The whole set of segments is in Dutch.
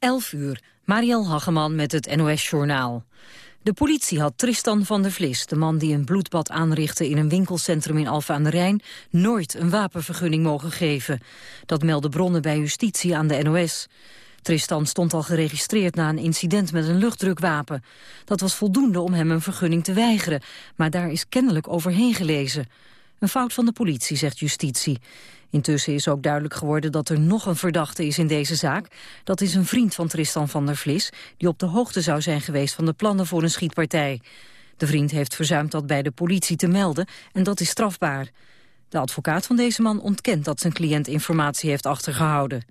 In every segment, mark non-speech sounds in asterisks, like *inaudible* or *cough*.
11 uur, Mariel Hageman met het NOS-journaal. De politie had Tristan van der Vlis, de man die een bloedbad aanrichtte in een winkelcentrum in Alphen aan de Rijn, nooit een wapenvergunning mogen geven. Dat melden bronnen bij justitie aan de NOS. Tristan stond al geregistreerd na een incident met een luchtdrukwapen. Dat was voldoende om hem een vergunning te weigeren, maar daar is kennelijk overheen gelezen. Een fout van de politie, zegt justitie. Intussen is ook duidelijk geworden dat er nog een verdachte is in deze zaak. Dat is een vriend van Tristan van der Vlis, die op de hoogte zou zijn geweest van de plannen voor een schietpartij. De vriend heeft verzuimd dat bij de politie te melden en dat is strafbaar. De advocaat van deze man ontkent dat zijn cliënt informatie heeft achtergehouden.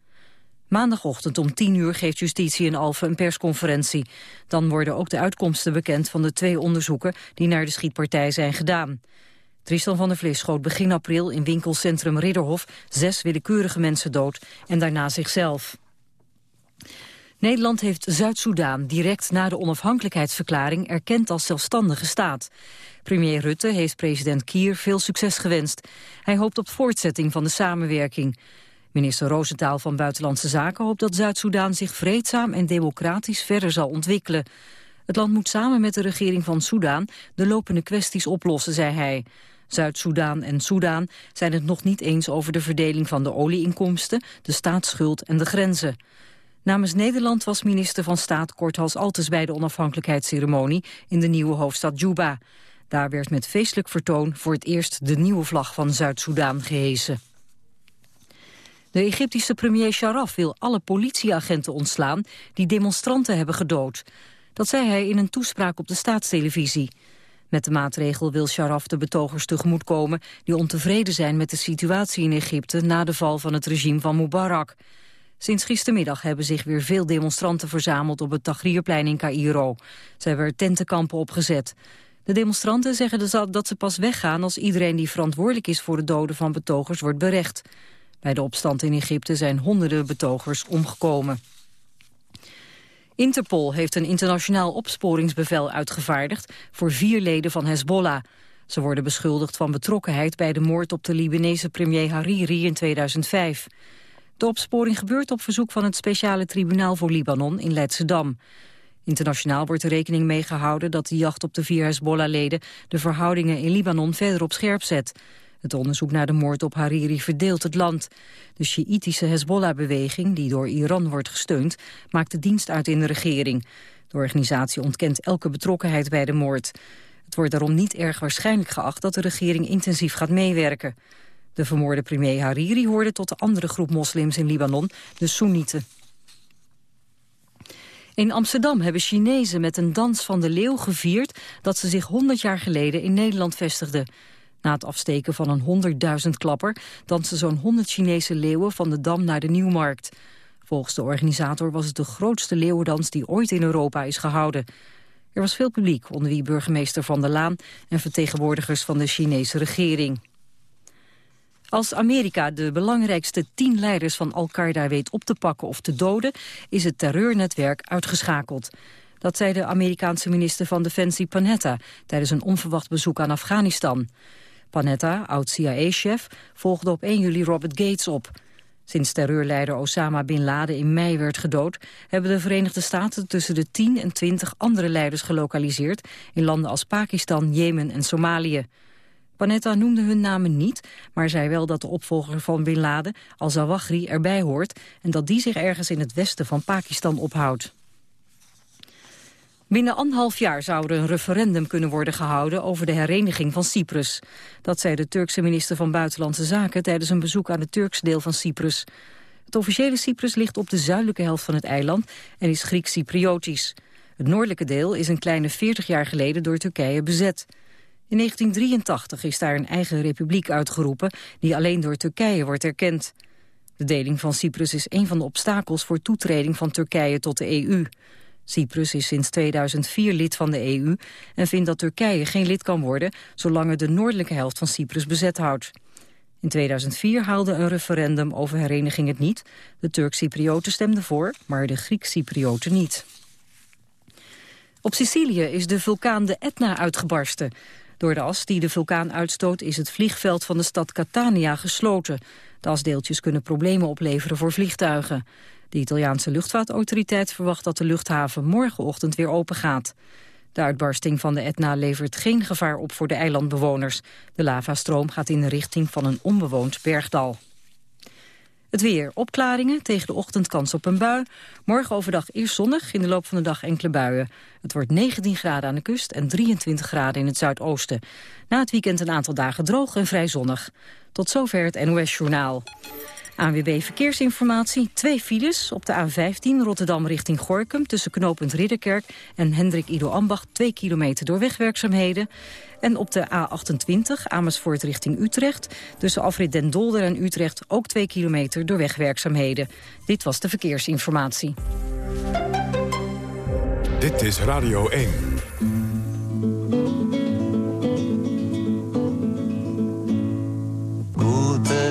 Maandagochtend om 10 uur geeft justitie in Alphen een persconferentie. Dan worden ook de uitkomsten bekend van de twee onderzoeken die naar de schietpartij zijn gedaan. Tristan van der Vlis schoot begin april in winkelcentrum Ridderhof zes willekeurige mensen dood en daarna zichzelf. Nederland heeft Zuid-Soedan direct na de onafhankelijkheidsverklaring erkend als zelfstandige staat. Premier Rutte heeft president Kier veel succes gewenst. Hij hoopt op voortzetting van de samenwerking. Minister Roosentaal van Buitenlandse Zaken hoopt dat Zuid-Soedan zich vreedzaam en democratisch verder zal ontwikkelen. Het land moet samen met de regering van Soedan de lopende kwesties oplossen, zei hij. Zuid-Soedan en Soedan zijn het nog niet eens over de verdeling van de olieinkomsten, de staatsschuld en de grenzen. Namens Nederland was minister van Staat Korthals Altes bij de onafhankelijkheidsceremonie in de nieuwe hoofdstad Juba. Daar werd met feestelijk vertoon voor het eerst de nieuwe vlag van Zuid-Soedan gehesen. De Egyptische premier Sharaf wil alle politieagenten ontslaan die demonstranten hebben gedood. Dat zei hij in een toespraak op de staatstelevisie. Met de maatregel wil Sharaf de betogers tegemoetkomen... die ontevreden zijn met de situatie in Egypte... na de val van het regime van Mubarak. Sinds gistermiddag hebben zich weer veel demonstranten verzameld... op het Tahrirplein in Cairo. Zij hebben tentenkampen opgezet. De demonstranten zeggen dat ze pas weggaan... als iedereen die verantwoordelijk is voor de doden van betogers wordt berecht. Bij de opstand in Egypte zijn honderden betogers omgekomen. Interpol heeft een internationaal opsporingsbevel uitgevaardigd voor vier leden van Hezbollah. Ze worden beschuldigd van betrokkenheid bij de moord op de Libanese premier Hariri in 2005. De opsporing gebeurt op verzoek van het speciale tribunaal voor Libanon in Leidschendam. Internationaal wordt er rekening mee gehouden dat de jacht op de vier Hezbollah-leden de verhoudingen in Libanon verder op scherp zet. Het onderzoek naar de moord op Hariri verdeelt het land. De Sjiïtische Hezbollah-beweging, die door Iran wordt gesteund, maakt de dienst uit in de regering. De organisatie ontkent elke betrokkenheid bij de moord. Het wordt daarom niet erg waarschijnlijk geacht dat de regering intensief gaat meewerken. De vermoorde premier Hariri hoorde tot de andere groep moslims in Libanon, de Soenieten. In Amsterdam hebben Chinezen met een dans van de leeuw gevierd... dat ze zich 100 jaar geleden in Nederland vestigden. Na het afsteken van een 100.000 klapper dansen zo'n 100 Chinese leeuwen van de Dam naar de Nieuwmarkt. Volgens de organisator was het de grootste leeuwendans die ooit in Europa is gehouden. Er was veel publiek, onder wie burgemeester Van der Laan en vertegenwoordigers van de Chinese regering. Als Amerika de belangrijkste tien leiders van Al-Qaeda weet op te pakken of te doden, is het terreurnetwerk uitgeschakeld. Dat zei de Amerikaanse minister van Defensie Panetta tijdens een onverwacht bezoek aan Afghanistan. Panetta, oud-CIA-chef, volgde op 1 juli Robert Gates op. Sinds terreurleider Osama Bin Laden in mei werd gedood... hebben de Verenigde Staten tussen de 10 en 20 andere leiders gelokaliseerd... in landen als Pakistan, Jemen en Somalië. Panetta noemde hun namen niet, maar zei wel dat de opvolger van Bin Laden, al-Zawahri, erbij hoort... en dat die zich ergens in het westen van Pakistan ophoudt. Binnen anderhalf jaar zou er een referendum kunnen worden gehouden over de hereniging van Cyprus. Dat zei de Turkse minister van Buitenlandse Zaken tijdens een bezoek aan het Turkse deel van Cyprus. Het officiële Cyprus ligt op de zuidelijke helft van het eiland en is Grieks-Cypriotisch. Het noordelijke deel is een kleine 40 jaar geleden door Turkije bezet. In 1983 is daar een eigen republiek uitgeroepen die alleen door Turkije wordt erkend. De deling van Cyprus is een van de obstakels voor toetreding van Turkije tot de EU. Cyprus is sinds 2004 lid van de EU en vindt dat Turkije geen lid kan worden zolang het de noordelijke helft van Cyprus bezet houdt. In 2004 haalde een referendum over hereniging het niet. De Turk-Cyprioten stemden voor, maar de Griek-Cyprioten niet. Op Sicilië is de vulkaan de Etna uitgebarsten. Door de as die de vulkaan uitstoot is het vliegveld van de stad Catania gesloten. De asdeeltjes kunnen problemen opleveren voor vliegtuigen. De Italiaanse luchtvaartautoriteit verwacht dat de luchthaven morgenochtend weer open gaat. De uitbarsting van de Etna levert geen gevaar op voor de eilandbewoners. De lavastroom gaat in de richting van een onbewoond bergdal. Het weer. Opklaringen, tegen de ochtend kans op een bui. Morgen overdag eerst zonnig, in de loop van de dag enkele buien. Het wordt 19 graden aan de kust en 23 graden in het zuidoosten. Na het weekend een aantal dagen droog en vrij zonnig. Tot zover het NOS Journaal. ANWB Verkeersinformatie. Twee files op de A15 Rotterdam richting Gorkum... tussen knooppunt Ridderkerk en Hendrik Ido Ambacht... twee kilometer door wegwerkzaamheden. En op de A28 Amersfoort richting Utrecht... tussen Afrit Den Dolder en Utrecht ook twee kilometer door wegwerkzaamheden. Dit was de verkeersinformatie. Dit is Radio 1.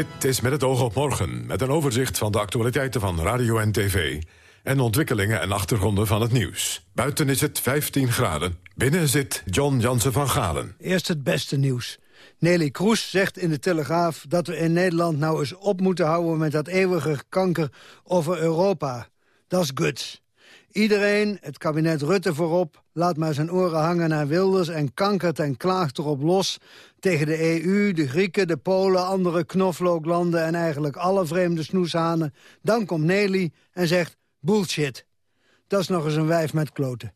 Dit is met het oog op morgen, met een overzicht van de actualiteiten van radio en tv... en ontwikkelingen en achtergronden van het nieuws. Buiten is het 15 graden. Binnen zit John Jansen van Galen. Eerst het beste nieuws. Nelly Kroes zegt in de Telegraaf dat we in Nederland nou eens op moeten houden... met dat eeuwige kanker over Europa. Dat is guts. Iedereen, het kabinet Rutte voorop, laat maar zijn oren hangen naar Wilders... en kankert en klaagt erop los tegen de EU, de Grieken, de Polen... andere knoflooklanden en eigenlijk alle vreemde snoeshanen. Dan komt Nelly en zegt bullshit. Dat is nog eens een wijf met kloten.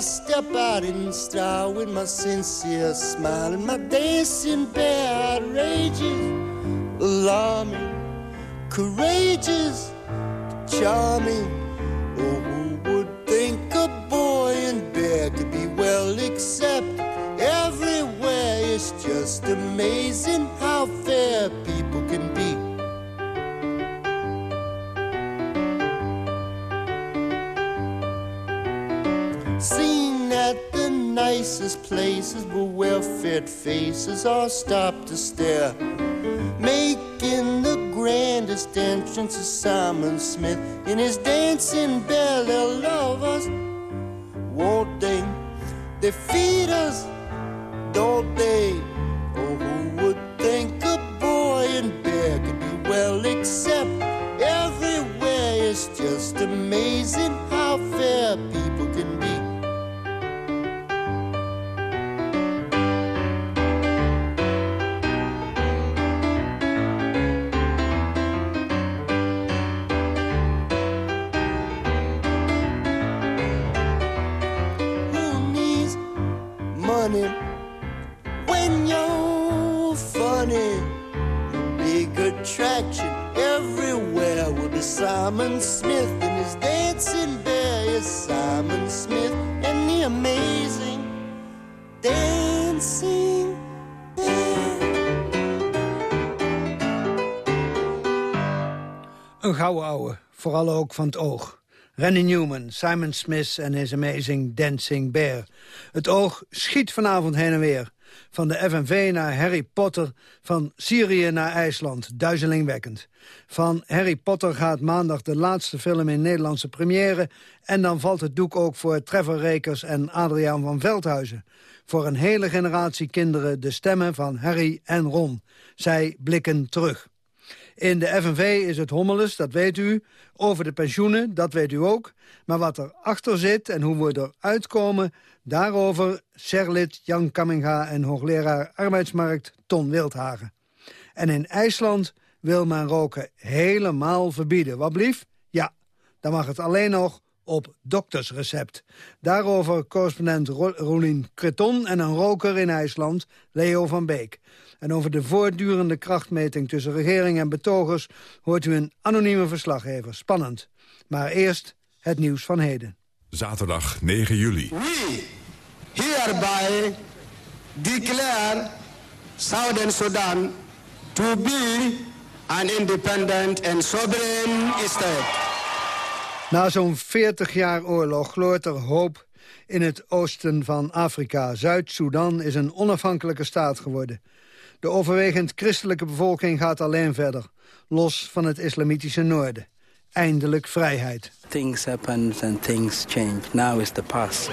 Step out in style with my sincere smile and my dancing bear outrageous, alarming, courageous, charming. Oh, who would think a boy in bear could be well accepted everywhere? It's just amazing how fair people can be. Nicest places where well-fed faces all stop to stare. Making the grandest entrance is Simon Smith in his dancing bell. They'll love us, won't they? They feed us, don't they? Gouden ouwe, vooral ook van het oog. Randy Newman, Simon Smith en his amazing dancing bear. Het oog schiet vanavond heen en weer. Van de FNV naar Harry Potter, van Syrië naar IJsland, duizelingwekkend. Van Harry Potter gaat maandag de laatste film in Nederlandse première... en dan valt het doek ook voor Trevor Rekers en Adriaan van Veldhuizen. Voor een hele generatie kinderen de stemmen van Harry en Ron. Zij blikken terug. In de FNV is het hommeles, dat weet u. Over de pensioenen, dat weet u ook. Maar wat er achter zit en hoe we eruit komen... daarover Serlit Jan Kamminga en hoogleraar arbeidsmarkt Ton Wildhagen. En in IJsland wil men roken helemaal verbieden. Wat blief? Ja, dan mag het alleen nog op doktersrecept. Daarover correspondent Rolien Creton en een roker in IJsland, Leo van Beek. En over de voortdurende krachtmeting tussen regering en betogers... hoort u een anonieme verslaggever. Spannend. Maar eerst het nieuws van heden. Zaterdag 9 juli. We hereby declare Southern Sudan to be an independent and sovereign state. Na zo'n 40 jaar oorlog gloort er hoop in het oosten van Afrika. Zuid-Soedan is een onafhankelijke staat geworden. De overwegend christelijke bevolking gaat alleen verder, los van het islamitische noorden. Eindelijk vrijheid. Things happen and things change. Now is the past.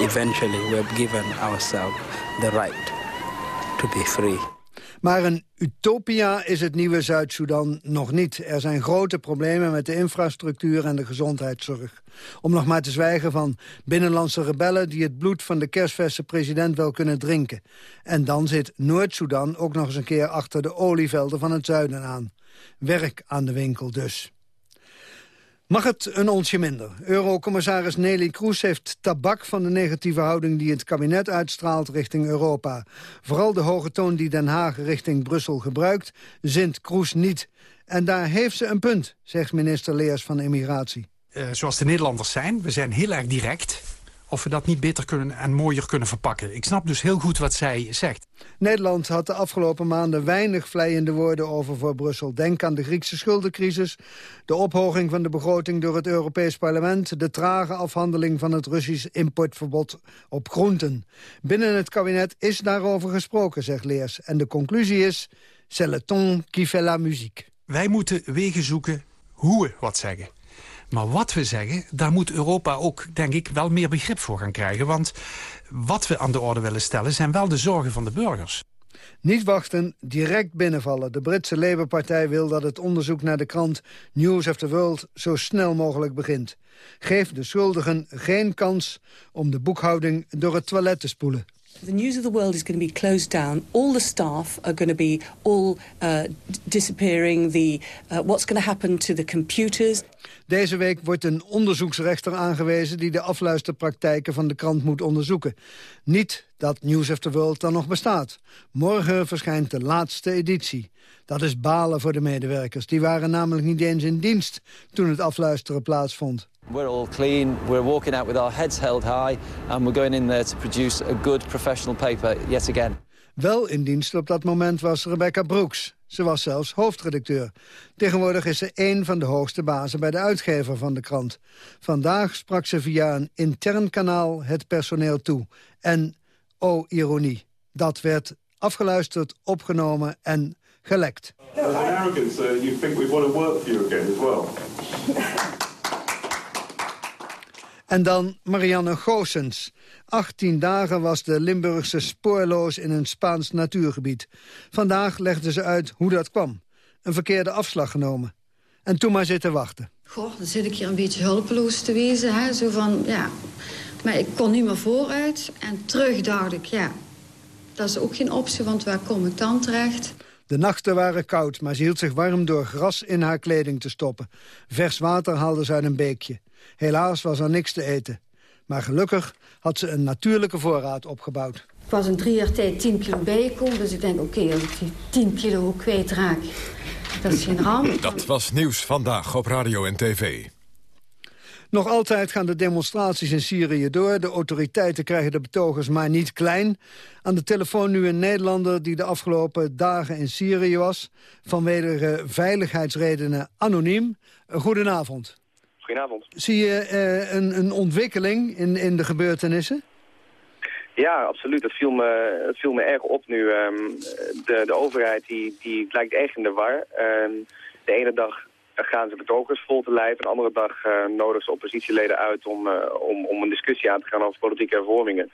Eventually we have given ourselves the right to be free. Maar een utopia is het nieuwe Zuid-Soedan nog niet. Er zijn grote problemen met de infrastructuur en de gezondheidszorg. Om nog maar te zwijgen van binnenlandse rebellen... die het bloed van de kerstverse president wel kunnen drinken. En dan zit Noord-Soedan ook nog eens een keer achter de olievelden van het zuiden aan. Werk aan de winkel dus. Mag het een onsje minder? Eurocommissaris Nelly Kroes heeft tabak van de negatieve houding die het kabinet uitstraalt richting Europa. Vooral de hoge toon die Den Haag richting Brussel gebruikt, zint Kroes niet. En daar heeft ze een punt, zegt minister Leers van Immigratie. Uh, zoals de Nederlanders zijn, we zijn heel erg direct of we dat niet beter kunnen en mooier kunnen verpakken. Ik snap dus heel goed wat zij zegt. Nederland had de afgelopen maanden weinig vleiende woorden over voor Brussel. Denk aan de Griekse schuldencrisis, de ophoging van de begroting door het Europees Parlement... de trage afhandeling van het Russisch importverbod op groenten. Binnen het kabinet is daarover gesproken, zegt Leers. En de conclusie is, c'est le ton qui fait la musique. Wij moeten wegen zoeken hoe we wat zeggen. Maar wat we zeggen, daar moet Europa ook, denk ik, wel meer begrip voor gaan krijgen. Want wat we aan de orde willen stellen zijn wel de zorgen van de burgers. Niet wachten, direct binnenvallen. De Britse Labour-partij wil dat het onderzoek naar de krant News of the World zo snel mogelijk begint. Geef de schuldigen geen kans om de boekhouding door het toilet te spoelen. The News of the World is going to be closed down. All the staff are going to be all uh, disappearing. The, uh, what's going to happen to the computers? Deze week wordt een onderzoeksrechter aangewezen... die de afluisterpraktijken van de krant moet onderzoeken. Niet dat News of the World dan nog bestaat. Morgen verschijnt de laatste editie. Dat is balen voor de medewerkers. Die waren namelijk niet eens in dienst toen het afluisteren plaatsvond. We're all clean, we're walking out with our heads held high... and we're going in there to produce a good professional paper yet again. Wel in dienst op dat moment was Rebecca Brooks. Ze was zelfs hoofdredacteur. Tegenwoordig is ze een van de hoogste bazen bij de uitgever van de krant. Vandaag sprak ze via een intern kanaal het personeel toe. En, oh ironie, dat werd afgeluisterd, opgenomen en gelekt. arrogance, uh, you think we want to work for you again as well. *laughs* En dan Marianne Goossens. 18 dagen was de Limburgse spoorloos in een Spaans natuurgebied. Vandaag legde ze uit hoe dat kwam. Een verkeerde afslag genomen. En toen maar zitten wachten. Goh, dan zit ik hier een beetje hulpeloos te wezen. Hè? Zo van, ja. Maar ik kon niet meer vooruit. En terug dacht ik, ja, dat is ook geen optie, want waar kom ik dan terecht? De nachten waren koud, maar ze hield zich warm door gras in haar kleding te stoppen. Vers water haalde ze uit een beekje. Helaas was er niks te eten. Maar gelukkig had ze een natuurlijke voorraad opgebouwd. Ik was in drie jaar tijd 10 kilo bijgekomen, dus ik denk, oké, als ik die 10 kilo kwijtraak, dat is geen ramp. Dat was Nieuws Vandaag op Radio en TV. Nog altijd gaan de demonstraties in Syrië door. De autoriteiten krijgen de betogers maar niet klein. Aan de telefoon nu een Nederlander die de afgelopen dagen in Syrië was. Vanwege veiligheidsredenen anoniem. Goedenavond. Goedenavond. Zie je uh, een, een ontwikkeling in, in de gebeurtenissen? Ja, absoluut. Het viel me, het viel me erg op nu. Um, de, de overheid die, die lijkt echt in de war. Um, de ene dag gaan ze betogers vol te lijf. Een andere dag uh, nodigen ze oppositieleden uit om, uh, om, om een discussie aan te gaan over politieke hervormingen.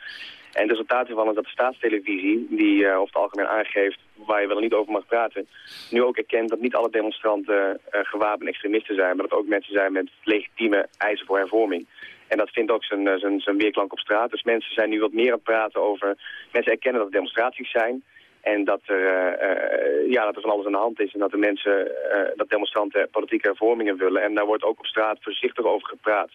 En het resultaat hiervan is dat de staatstelevisie, die uh, over het algemeen aangeeft waar je wel niet over mag praten, nu ook erkent dat niet alle demonstranten gewapende extremisten zijn, maar dat ook mensen zijn met legitieme eisen voor hervorming. En dat vindt ook zijn, zijn, zijn weerklank op straat. Dus mensen zijn nu wat meer aan het praten over... Mensen erkennen dat het demonstraties zijn. En dat er, uh, ja, dat er van alles aan de hand is en dat de mensen, uh, dat demonstranten politieke hervormingen willen. En daar wordt ook op straat voorzichtig over gepraat.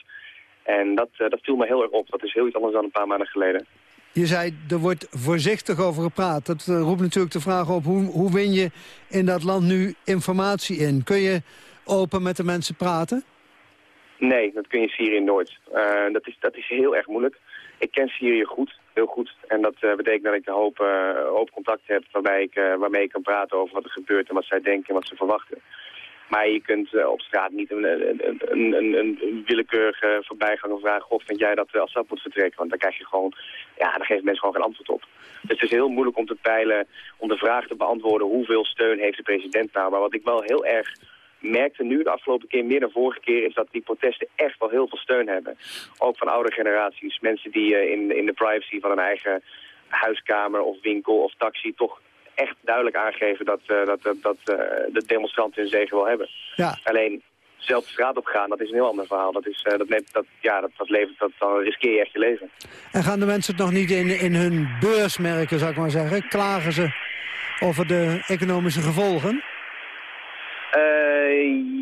En dat, dat viel me heel erg op. Dat is heel iets anders dan een paar maanden geleden. Je zei, er wordt voorzichtig over gepraat. Dat roept natuurlijk de vraag op, hoe, hoe win je in dat land nu informatie in? Kun je open met de mensen praten? Nee, dat kun je in Syrië nooit. dat, is, dat is heel erg moeilijk. Ik ken Syrië goed, heel goed. En dat betekent dat ik een hoop, hoop contact heb waarbij ik, waarmee ik kan praten over wat er gebeurt en wat zij denken en wat ze verwachten. Maar je kunt uh, op straat niet een, een, een, een, willekeurige voorbijganger vragen... of vind jij dat uh, Assad moet vertrekken? Want dan krijg je gewoon... Ja, dan geven mensen gewoon geen antwoord op. Dus het is heel moeilijk om te peilen, om de vraag te beantwoorden... hoeveel steun heeft de president nou? Maar wat ik wel heel erg merkte nu de afgelopen keer meer dan vorige keer... is dat die protesten echt wel heel veel steun hebben. Ook van oude generaties. Mensen die uh, in, in de privacy van hun eigen huiskamer of winkel of taxi... toch echt duidelijk aangeven dat, uh, dat, dat, dat uh, de demonstranten hun zegen wel hebben. Ja. Alleen zelf de straat op gaan, dat is een heel ander verhaal. Dat, is, dat, neemt, dat, ja, dat, dat, levert, dat, dan riskeer je echt je leven. En gaan de mensen het nog niet in, in hun beurs merken, zou ik maar zeggen? Klagen ze over de economische gevolgen?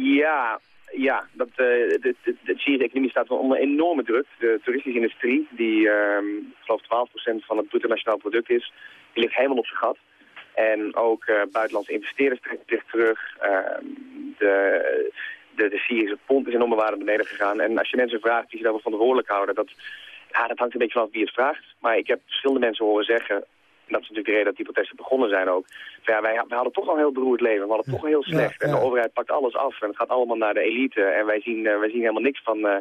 Ja, ja, dat, uh, de, de, de Syrische economie staat onder enorme druk. De toeristische industrie, die uh, ik geloof 12% van het bruto nationaal product is, die ligt helemaal op zijn gat. En ook uh, buitenlandse investeerders trekken zich terug. Uh, de, de, de Syrische pond is enorme waarde beneden gegaan. En als je mensen vraagt die zich daarvoor verantwoordelijk houden, dat, ja, dat hangt een beetje vanaf wie het vraagt. Maar ik heb verschillende mensen horen zeggen, en dat is natuurlijk de reden dat die protesten begonnen zijn ook. Ja, wij, wij hadden toch al een heel beroerd leven, we hadden toch al heel slecht. En de overheid pakt alles af en het gaat allemaal naar de elite. En wij zien, uh, wij zien helemaal niks van, uh,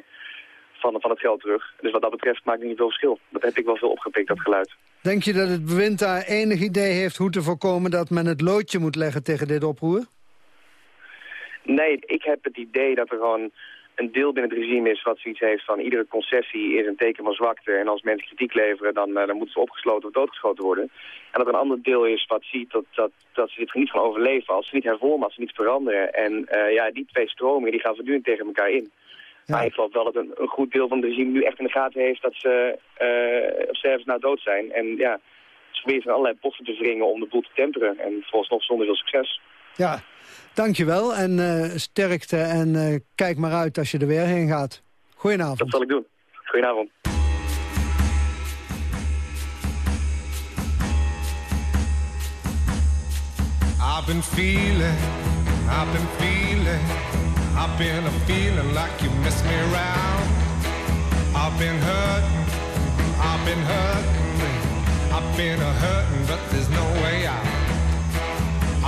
van, van het geld terug. Dus wat dat betreft maakt het niet veel verschil. Dat heb ik wel veel opgepikt, dat geluid. Denk je dat het bewind daar enig idee heeft hoe te voorkomen dat men het loodje moet leggen tegen dit oproer? Nee, ik heb het idee dat er gewoon een deel binnen het regime is wat zoiets heeft van iedere concessie is een teken van zwakte. En als mensen kritiek leveren, dan, uh, dan moeten ze opgesloten of doodgeschoten worden. En dat er een ander deel is wat ziet dat, dat, dat ze dit niet gaan overleven als ze niet hervormen, als ze niet veranderen. En uh, ja, die twee stromingen die gaan voortdurend tegen elkaar in. Ja. Maar ik geloof wel dat een, een, goed deel van het regime nu echt in de gaten heeft dat ze uh, op sterven na dood zijn. En ja, ze proberen van allerlei posten te wringen om de boel te temperen. En volgens nog zonder veel succes. Ja, dankjewel en uh, sterkte en uh, kijk maar uit als je er weer heen gaat. Goedenavond. Dat zal ik doen. Goedenavond. I've been feeling, I've been feeling, I've been a feeling like you miss me around. I've been hurting, I've been hurting, I've been a hurting, but there's no way out.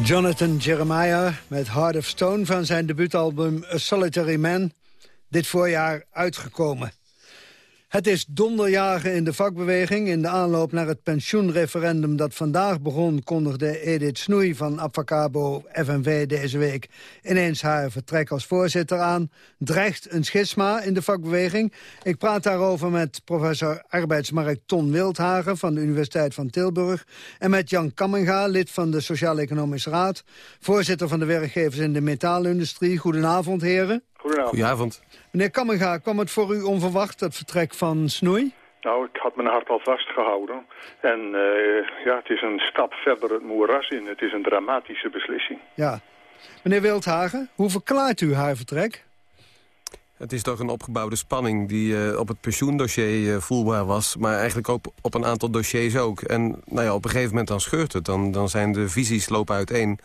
Jonathan Jeremiah met Heart of Stone van zijn debuutalbum A Solitary Man. Dit voorjaar uitgekomen. Het is donderjagen in de vakbeweging. In de aanloop naar het pensioenreferendum dat vandaag begon... kondigde Edith Snoei van Abfacabo FNV deze week... ineens haar vertrek als voorzitter aan. Dreigt een schisma in de vakbeweging. Ik praat daarover met professor arbeidsmarkt Ton Wildhagen... van de Universiteit van Tilburg. En met Jan Kammenga, lid van de Sociaal-Economische Raad... voorzitter van de werkgevers in de metaalindustrie. Goedenavond, heren. Goedenavond. Goedenavond. Meneer Kammenga, kwam het voor u onverwacht, het vertrek van Snoei? Nou, ik had mijn hart al vastgehouden. En uh, ja, het is een stap verder het moeras in. Het is een dramatische beslissing. Ja. Meneer Wildhagen, hoe verklaart u haar vertrek? Het is toch een opgebouwde spanning die uh, op het pensioendossier uh, voelbaar was... maar eigenlijk ook op een aantal dossiers ook. En nou ja, op een gegeven moment dan scheurt het. Dan, dan zijn de visies lopen uiteen.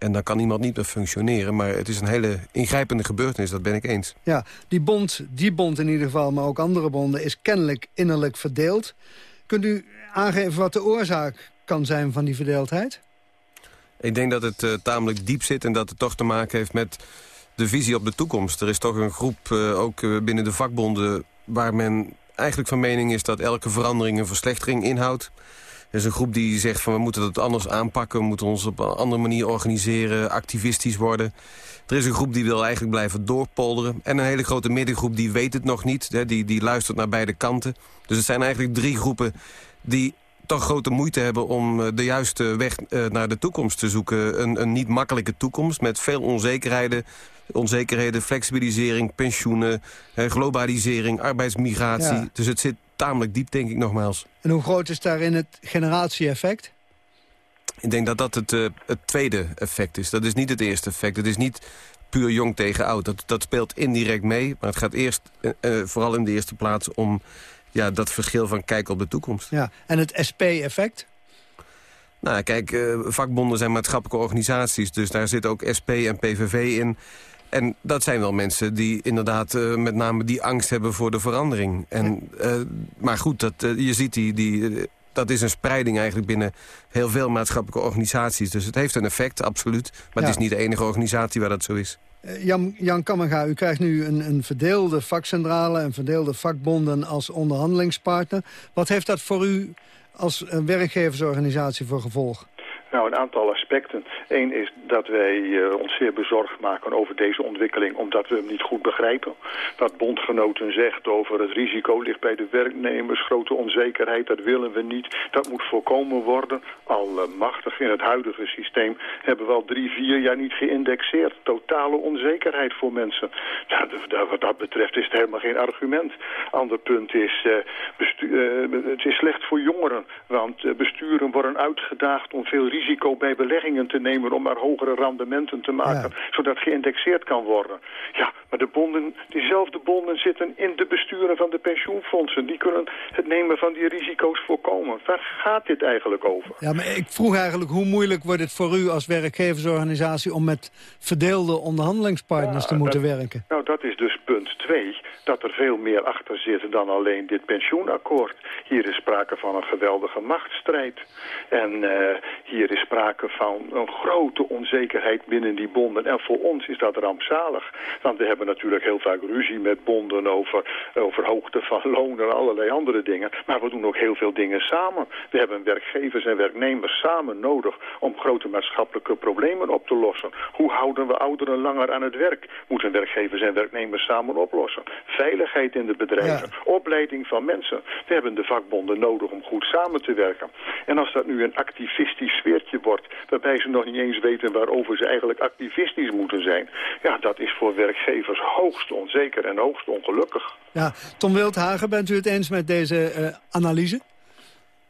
En dan kan iemand niet meer functioneren. Maar het is een hele ingrijpende gebeurtenis, dat ben ik eens. Ja, die bond, die bond in ieder geval, maar ook andere bonden... is kennelijk innerlijk verdeeld. Kunt u aangeven wat de oorzaak kan zijn van die verdeeldheid? Ik denk dat het uh, tamelijk diep zit en dat het toch te maken heeft met de visie op de toekomst. Er is toch een groep, uh, ook uh, binnen de vakbonden... waar men eigenlijk van mening is dat elke verandering een verslechtering inhoudt. Er is een groep die zegt van we moeten dat anders aanpakken. We moeten ons op een andere manier organiseren, activistisch worden. Er is een groep die wil eigenlijk blijven doorpolderen. En een hele grote middengroep die weet het nog niet. Hè, die, die luistert naar beide kanten. Dus het zijn eigenlijk drie groepen die toch grote moeite hebben om eh, de juiste weg uh, naar de toekomst te zoeken. Een, een niet makkelijke toekomst met veel onzekerheden. Onzekerheden, flexibilisering, pensioenen, globalisering, arbeidsmigratie. Ja. Dus het zit tamelijk diep, denk ik nogmaals. En hoe groot is daarin het generatie-effect? Ik denk dat dat het, uh, het tweede effect is. Dat is niet het eerste effect. Het is niet puur jong tegen oud. Dat, dat speelt indirect mee. Maar het gaat eerst, uh, uh, vooral in de eerste plaats om ja, dat verschil van kijken op de toekomst. Ja. En het SP-effect? Nou, kijk, vakbonden zijn maatschappelijke organisaties. Dus daar zit ook SP en PVV in. En dat zijn wel mensen die inderdaad uh, met name die angst hebben voor de verandering. En, uh, maar goed, dat, uh, je ziet die... die dat is een spreiding eigenlijk binnen heel veel maatschappelijke organisaties. Dus het heeft een effect, absoluut. Maar ja. het is niet de enige organisatie waar dat zo is. Jan, Jan Kammerga, u krijgt nu een, een verdeelde vakcentrale... en verdeelde vakbonden als onderhandelingspartner. Wat heeft dat voor u als werkgeversorganisatie voor gevolg? Nou, een aantal aspecten. Eén is dat wij uh, ons zeer bezorgd maken over deze ontwikkeling... omdat we hem niet goed begrijpen. Dat bondgenoten zegt over het risico ligt bij de werknemers... grote onzekerheid, dat willen we niet. Dat moet voorkomen worden. Al machtig in het huidige systeem hebben we al drie, vier jaar niet geïndexeerd. Totale onzekerheid voor mensen. Wat dat betreft is het helemaal geen argument. Ander punt is, uh, bestuur, het is slecht voor jongeren. Want besturen worden uitgedaagd om veel risico bij beleggingen te nemen om maar hogere rendementen te maken, ja. zodat geïndexeerd kan worden. Ja, maar de bonden, diezelfde bonden zitten in de besturen van de pensioenfondsen. Die kunnen het nemen van die risico's voorkomen. Waar gaat dit eigenlijk over? Ja, maar ik vroeg eigenlijk hoe moeilijk wordt het voor u als werkgeversorganisatie om met verdeelde onderhandelingspartners ja, te moeten dat, werken? Nou, dat is dus punt twee, dat er veel meer achter zit dan alleen dit pensioenakkoord. Hier is sprake van een geweldige machtsstrijd. En uh, hier is sprake van een grote onzekerheid binnen die bonden. En voor ons is dat rampzalig. Want we hebben natuurlijk heel vaak ruzie met bonden over, over hoogte van loon en allerlei andere dingen. Maar we doen ook heel veel dingen samen. We hebben werkgevers en werknemers samen nodig om grote maatschappelijke problemen op te lossen. Hoe houden we ouderen langer aan het werk? Moeten werkgevers en werknemers samen oplossen. Veiligheid in de bedrijven, ja. opleiding van mensen. We hebben de vakbonden nodig om goed samen te werken. En als dat nu een activistisch wordt, waarbij ze nog niet eens weten waarover ze eigenlijk activistisch moeten zijn. Ja, dat is voor werkgevers hoogst onzeker en hoogst ongelukkig. Ja, Tom Wildhagen, bent u het eens met deze uh, analyse?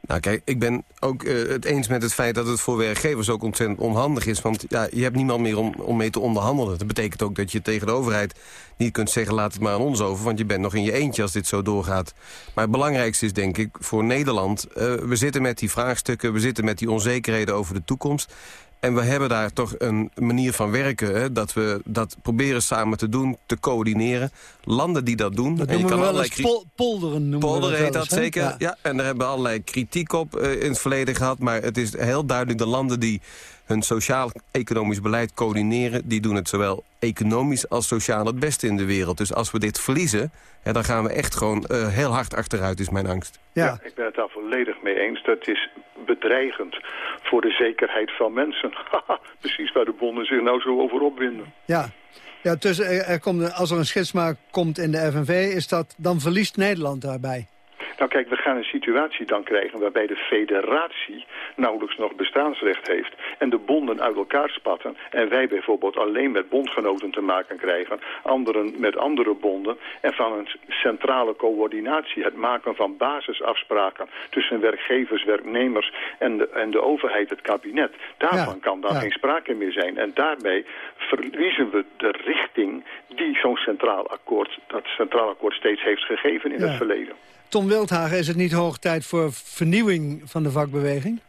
Nou kijk, ik ben ook uh, het eens met het feit dat het voor werkgevers ook ontzettend onhandig is. Want ja, je hebt niemand meer om, om mee te onderhandelen. Dat betekent ook dat je tegen de overheid niet kunt zeggen... laat het maar aan ons over, want je bent nog in je eentje als dit zo doorgaat. Maar het belangrijkste is denk ik voor Nederland... Uh, we zitten met die vraagstukken, we zitten met die onzekerheden over de toekomst... En we hebben daar toch een manier van werken. Hè, dat we dat proberen samen te doen, te coördineren. Landen die dat doen. Dat en je kan allerlei pol polderen noemen Polderen heet dat zeker. Ja. Ja. en daar hebben we allerlei kritiek op uh, in het verleden gehad. Maar het is heel duidelijk de landen die hun sociaal-economisch beleid coördineren... die doen het zowel economisch als sociaal het beste in de wereld. Dus als we dit verliezen, ja, dan gaan we echt gewoon uh, heel hard achteruit, is mijn angst. Ja. ja. ik ben het daar volledig mee eens. Dat is bedreigend voor de zekerheid van mensen. *laughs* Precies waar de bonden zich nou zo over opwinden. Ja, ja tussen, er komt, als er een schisma komt in de FNV, is dat, dan verliest Nederland daarbij. Nou kijk, we gaan een situatie dan krijgen waarbij de federatie nauwelijks nog bestaansrecht heeft en de bonden uit elkaar spatten en wij bijvoorbeeld alleen met bondgenoten te maken krijgen, anderen met andere bonden en van een centrale coördinatie, het maken van basisafspraken tussen werkgevers, werknemers en de, en de overheid, het kabinet. Daarvan kan dan geen sprake meer zijn en daarmee verliezen we de richting die zo'n centraal akkoord, dat centraal akkoord steeds heeft gegeven in het verleden. Tom Wildhagen, is het niet hoog tijd voor vernieuwing van de vakbeweging?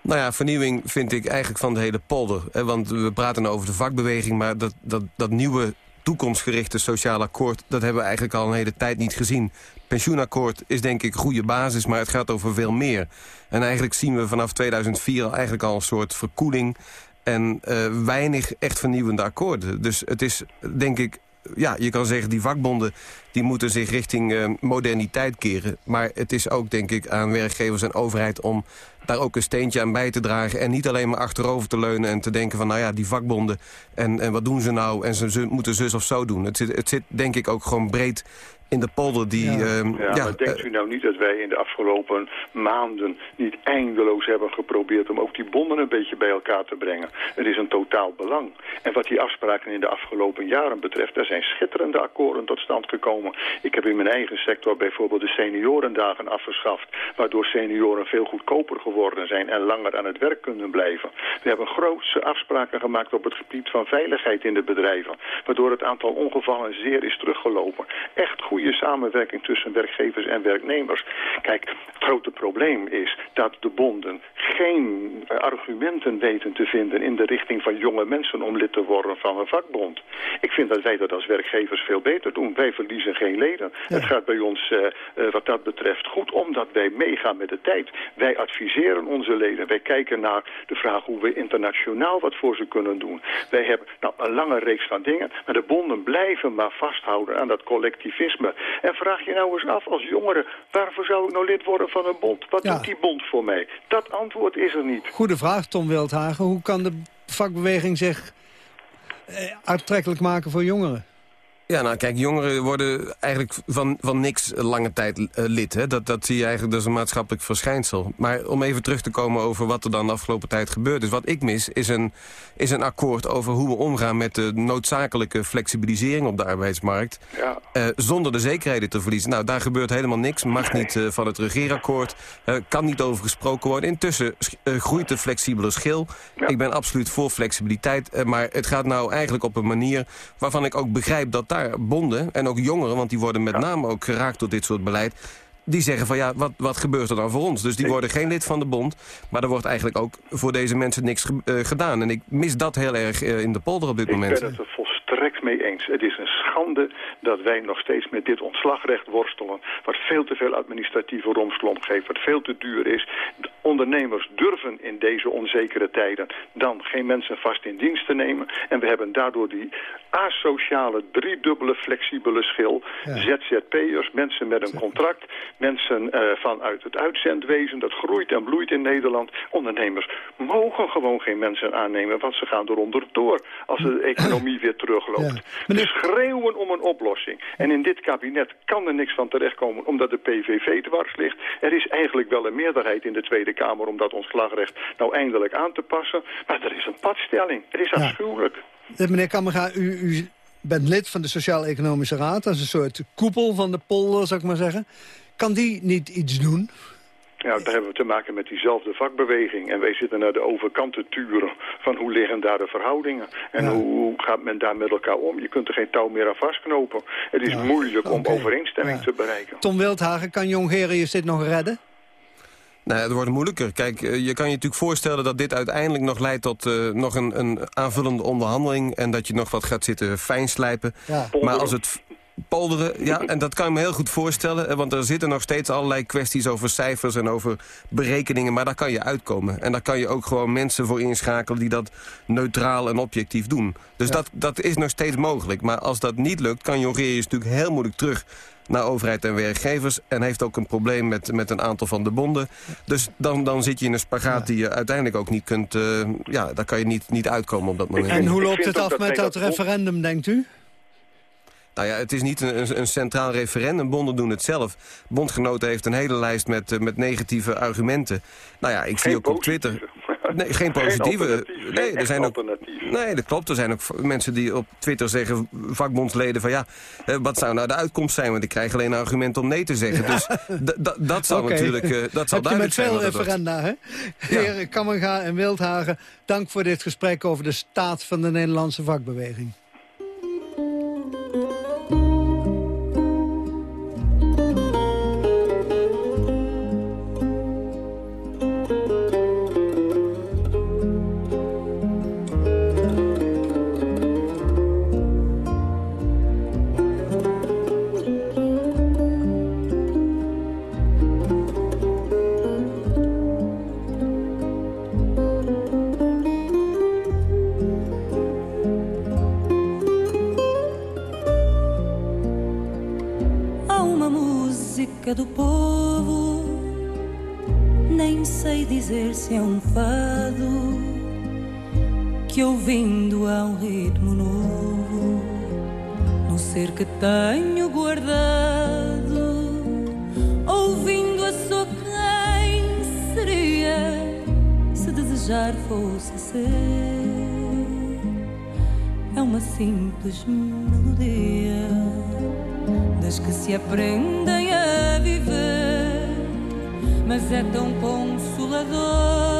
Nou ja, vernieuwing vind ik eigenlijk van de hele polder. Hè? Want we praten over de vakbeweging, maar dat, dat, dat nieuwe toekomstgerichte sociaal akkoord... dat hebben we eigenlijk al een hele tijd niet gezien. Pensioenakkoord is denk ik goede basis, maar het gaat over veel meer. En eigenlijk zien we vanaf 2004 al eigenlijk al een soort verkoeling... en uh, weinig echt vernieuwende akkoorden. Dus het is denk ik ja, je kan zeggen, die vakbonden die moeten zich richting uh, moderniteit keren. Maar het is ook, denk ik, aan werkgevers en overheid... om daar ook een steentje aan bij te dragen... en niet alleen maar achterover te leunen en te denken van... nou ja, die vakbonden, en, en wat doen ze nou? En ze, ze moeten zus of zo doen. Het zit, het zit, denk ik, ook gewoon breed in de polder die... Ja, uh, ja, maar denkt u nou niet dat wij in de afgelopen maanden niet eindeloos hebben geprobeerd... om ook die bonden een beetje bij elkaar te brengen? Het is een totaal belang. En wat die afspraken in de afgelopen jaren betreft... daar zijn schitterende akkoorden tot stand gekomen. Ik heb in mijn eigen sector bijvoorbeeld de seniorendagen afgeschaft... waardoor senioren veel goedkoper geworden zijn en langer aan het werk kunnen blijven. We hebben grootse afspraken gemaakt op het gebied van veiligheid in de bedrijven... waardoor het aantal ongevallen zeer is teruggelopen. Echt goed goede samenwerking tussen werkgevers en werknemers. Kijk, het grote probleem is dat de bonden geen eh, argumenten weten te vinden in de richting van jonge mensen om lid te worden van een vakbond. Ik vind dat wij dat als werkgevers veel beter doen. Wij verliezen geen leden. Het gaat bij ons uh, uh, wat dat betreft goed omdat wij meegaan met de tijd. Wij adviseren onze leden. Wij kijken naar de vraag hoe we internationaal wat voor ze kunnen doen. Wij hebben nou, een lange reeks van dingen, maar de bonden blijven maar vasthouden aan dat collectivisme en vraag je nou eens af als jongere, waarvoor zou ik nou lid worden van een bond? Wat doet die bond voor mij? Dat antwoord is er niet. Goede vraag, Tom Wildhagen. Hoe kan de vakbeweging zich eh, aantrekkelijk maken voor jongeren? Ja, nou kijk, jongeren worden eigenlijk van, van niks lange tijd uh, lid. Hè? Dat, dat zie je eigenlijk, dat is een maatschappelijk verschijnsel. Maar om even terug te komen over wat er dan de afgelopen tijd gebeurd is. Wat ik mis, is een, is een akkoord over hoe we omgaan met de noodzakelijke flexibilisering op de arbeidsmarkt. Ja. Uh, zonder de zekerheden te verliezen. Nou, daar gebeurt helemaal niks. Mag niet uh, van het regeerakkoord. kan niet over gesproken worden. Intussen groeit de flexibele schil. Ja. Ik ben absoluut voor flexibiliteit. maar het gaat nou eigenlijk op een manier waarvan ik ook begrijp dat daar bonden en ook jongeren... want die worden met name ook geraakt door dit soort beleid die zeggen van ja, wat, wat gebeurt er dan voor ons? Dus die worden geen lid van de bond. Maar er wordt eigenlijk ook voor deze mensen niks uh, gedaan. En ik mis dat heel erg uh, in de polder op dit ik moment. Ik ben het volstrekt mee eens. Het is een schande dat wij nog steeds met dit ontslagrecht worstelen. Wat veel te veel administratieve romslomp geeft. Wat veel te duur is. De ondernemers durven in deze onzekere tijden dan geen mensen vast in dienst te nemen. En we hebben daardoor die asociale, driedubbele flexibele schil. ZZP'ers, mensen met een contract, mensen uh, vanuit het uitzendwezen. Dat groeit en bloeit in Nederland. Ondernemers mogen gewoon geen mensen aannemen, want ze gaan eronder door als de *laughs* economie weer terugloopt. Ja. Dus schreeuwen om een oplossing. En in dit kabinet kan er niks van terechtkomen omdat de PVV dwars ligt. Er is eigenlijk wel een meerderheid in de Tweede Kamer om dat ontslagrecht nou eindelijk aan te passen. Maar er is een padstelling. Het is afschuwelijk. Eh, meneer Kammerga, u, u bent lid van de Sociaal-Economische Raad. Dat is een soort koepel van de polder, zou ik maar zeggen. Kan die niet iets doen? Ja, daar hebben we te maken met diezelfde vakbeweging. En wij zitten naar de overkant te turen van hoe liggen daar de verhoudingen. En hoe, hoe, gaat men daar met elkaar om. Je kunt er geen touw meer aan vastknopen. Het is moeilijk om overeenstemming ja. te bereiken. Tom Wildhagen, kan Jongerius dit nog redden? Nou, het wordt moeilijker. Kijk, eh, je kan je natuurlijk voorstellen dat dit uiteindelijk nog leidt tot uh, nog een, een, aanvullende onderhandeling... en dat je nog wat gaat zitten fijnslijpen. Ja. Maar als het polderen, ja, en dat kan ik me heel goed voorstellen. eh, Want er zitten nog steeds allerlei kwesties over cijfers en over berekeningen. Maar daar kan je uitkomen. En daar kan je ook gewoon mensen voor inschakelen... die dat neutraal en objectief doen. Dus dat, dat is nog steeds mogelijk. Maar als dat niet lukt, kan Jongerius natuurlijk heel moeilijk terug naar overheid en werkgevers. En heeft ook een probleem met, met een aantal van de bonden. Dus dan, dan zit je in een spagaat die je uiteindelijk ook niet kunt... eh, ja, daar kan je niet, niet uitkomen op dat moment. En hoe loopt het af met dat- referendum, denkt u? Nou ja, het is niet een, een, centraal referendum. Bonden doen het zelf. Bondgenoten heeft een hele lijst met, eh, met negatieve argumenten. Nou ja, ik zie ook op Twitter... *laughs* Nee, geen positieve. nee, er zijn ook, nee, dat klopt. Er zijn ook mensen die op Twitter zeggen, vakbondsleden, van ja, eh, wat zou nou de uitkomst zijn? Want ik krijg alleen een argument om nee te zeggen. Dus *laughs* dat zal Oké. natuurlijk eh, dat zal Heb met duidelijk zijn. veel dat wordt. referenda, hè? Heren Kammerga en Wildhagen, dank voor dit gesprek over de staat van de Nederlandse vakbeweging. Do povo, nem sei dizer se é um fado, que ouvindo há um ritmo novo, no ser que tenho guardado, ouvindo a sua quem seria, se desejar fosse ser. É uma simples melodia das que se aprendem a viver, mas é tão consoladora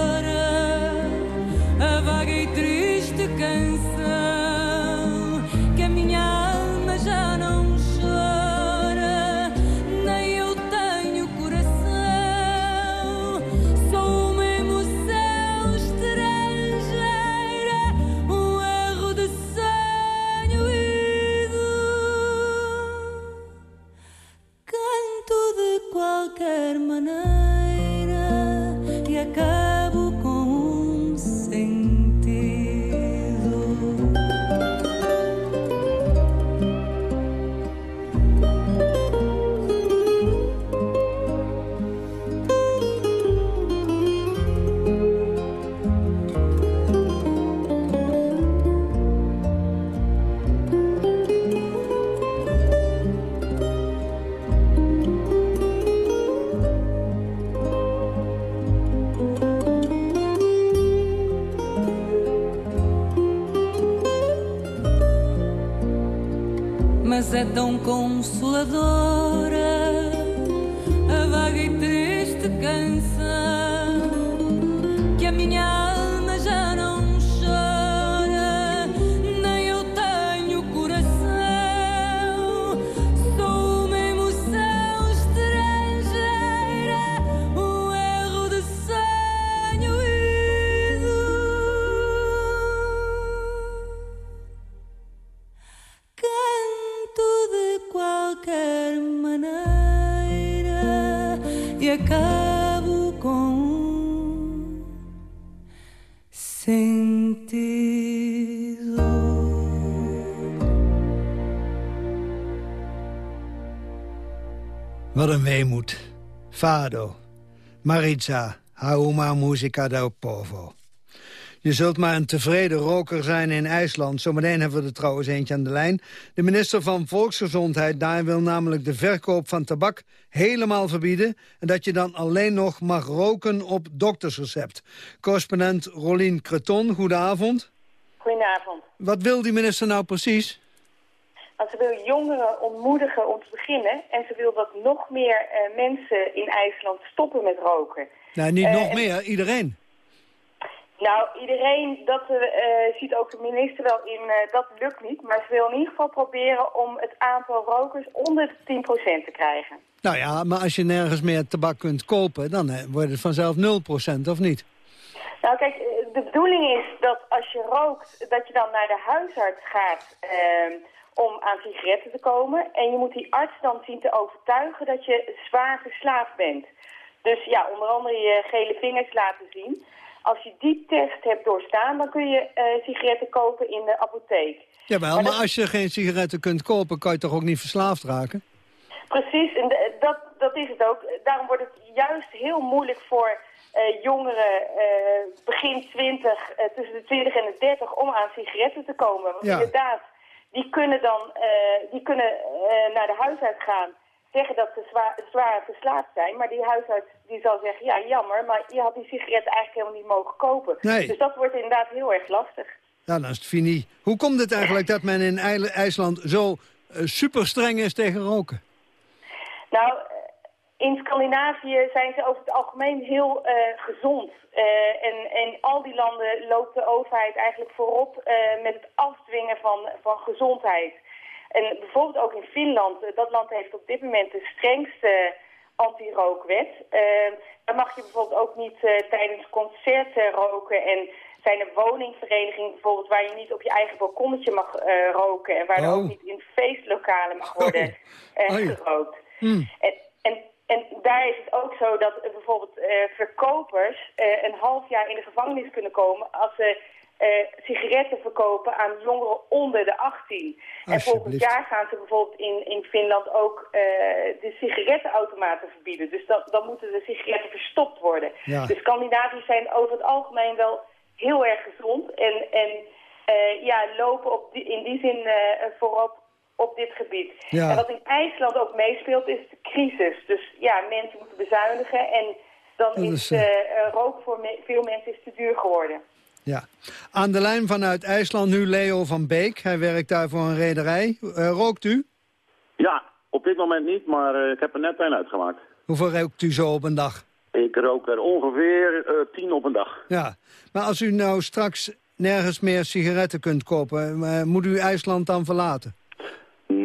tão consoladora. A vaga e triste canção een weemoed. Fado. Maritza. Hauma musica del povo. Je zult maar een tevreden roker zijn in IJsland. Zometeen hebben we er trouwens eentje aan de lijn. De minister van Volksgezondheid daar wil namelijk de verkoop van tabak helemaal verbieden. En dat je dan alleen nog mag roken op doktersrecept. Correspondent Rolien Creton, goedenavond. Goedenavond. Wat wil die minister nou precies? Want ze wil jongeren ontmoedigen om te beginnen. En ze wil dat nog meer eh, mensen in IJsland stoppen met roken. Nou, niet Eh, nog en- meer, iedereen. Nou, iedereen, dat eh, ziet ook de minister wel in, dat lukt niet. Maar ze wil in ieder geval proberen om het aantal rokers onder de 10% te krijgen. Nou ja, maar als je nergens meer tabak kunt kopen... dan wordt het vanzelf 0%, of niet? Nou kijk, de bedoeling is dat als je rookt, dat je dan naar de huisarts gaat ehm, om aan sigaretten te komen. En je moet die arts dan zien te overtuigen dat je zwaar verslaafd bent. Dus ja, onder andere je gele vingers laten zien. Als je die test hebt doorstaan, dan kun je eh, sigaretten kopen in de apotheek. Jawel, Maar maar, dat- als je geen sigaretten kunt kopen... kan je toch ook niet verslaafd raken? Precies, en dat, dat is het ook. Daarom wordt het juist heel moeilijk voor eh, jongeren eh, begin 20, eh, tussen de 20 en de 30 om aan sigaretten te komen. Want Ja. inderdaad, die kunnen dan eh, die kunnen, eh, naar de huisarts gaan, zeggen dat ze zwaar, zwaar verslaafd zijn. Maar die huisarts die zal zeggen, ja jammer, maar je had die sigaretten eigenlijk helemaal niet mogen kopen. Nee. Dus dat wordt inderdaad heel erg lastig. Ja, dan is het fini. Hoe komt het eigenlijk dat men in IJsland zo eh, super streng is tegen roken? Nou, in Scandinavië zijn ze over het algemeen heel eh, gezond. Eh, en in al die landen loopt de overheid eigenlijk voorop eh, met het afdwingen van, van gezondheid. En bijvoorbeeld ook in Finland, dat land heeft op dit moment de strengste anti-rookwet. Eh, daar mag je bijvoorbeeld ook niet tijdens concerten roken en zijn er woningverenigingen bijvoorbeeld waar je niet op je eigen balkonnetje mag roken en waar er Oh. ook niet in feestlokalen mag worden *laughs* Oh gerookt. Hmm. En, en, en daar is het ook zo dat bijvoorbeeld eh, verkopers eh, een half jaar in de gevangenis kunnen komen als ze eh, sigaretten verkopen aan jongeren onder de 18. En volgend jaar gaan ze bijvoorbeeld in, in Finland ook de sigarettenautomaten verbieden. Dus dan, dan moeten de sigaretten verstopt worden. Ja. De Scandinaviërs zijn over het algemeen wel heel erg gezond en, en ja, lopen op die, in die zin eh, voorop op dit gebied. Ja. En wat in IJsland ook meespeelt is de crisis. Dus ja, mensen moeten bezuinigen en dan Dat is is, eh, eh, eh, rook voor me- veel mensen is te duur geworden. Ja. Aan de lijn vanuit IJsland nu Leo van Beek. Hij werkt daar voor een rederij. Eh, rookt u? Ja, op dit moment niet, maar eh, ik heb er net een uitgemaakt. Hoeveel rookt u zo op een dag? Ik rook er ongeveer eh, tien op een dag. Ja. Maar als u nou straks nergens meer sigaretten kunt kopen... moet u IJsland dan verlaten?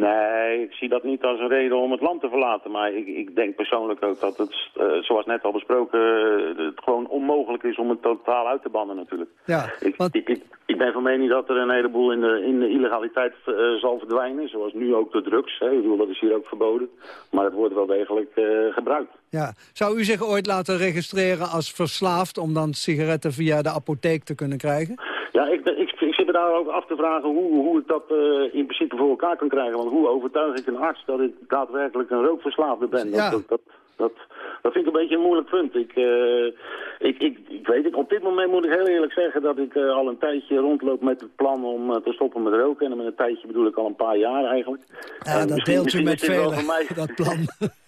Nee, ik zie dat niet als een reden om het land te verlaten. Maar ik, ik denk persoonlijk ook dat het, eh, zoals net al besproken, eh, het gewoon onmogelijk is om het totaal uit te bannen natuurlijk. Ja, Ik, ik, ik, ik ben van mening dat er een heleboel in de, in de illegaliteit eh, zal verdwijnen. Zoals nu ook de drugs. Hè. Ik bedoel, dat is hier ook verboden. Maar het wordt wel degelijk gebruikt. Ja. Zou u zich ooit laten registreren als verslaafd... om dan sigaretten via de apotheek te kunnen krijgen? Ja, ik, ik daar ook af te vragen hoe, hoe ik dat eh, in principe voor elkaar kan krijgen. Want hoe overtuig ik een arts dat ik daadwerkelijk een rookverslaafde ben? Ja. Dat, dat, dat, dat vind ik een beetje een moeilijk punt. Ik, eh, ik, ik, ik weet het, op dit moment moet ik heel eerlijk zeggen dat ik eh, al een tijdje rondloop met het plan om eh, te stoppen met roken. En met een tijdje bedoel ik al een paar jaar eigenlijk. Ja, En dat misschien- deelt u met is dit wel velen, voor mij- *laughs* dat plan.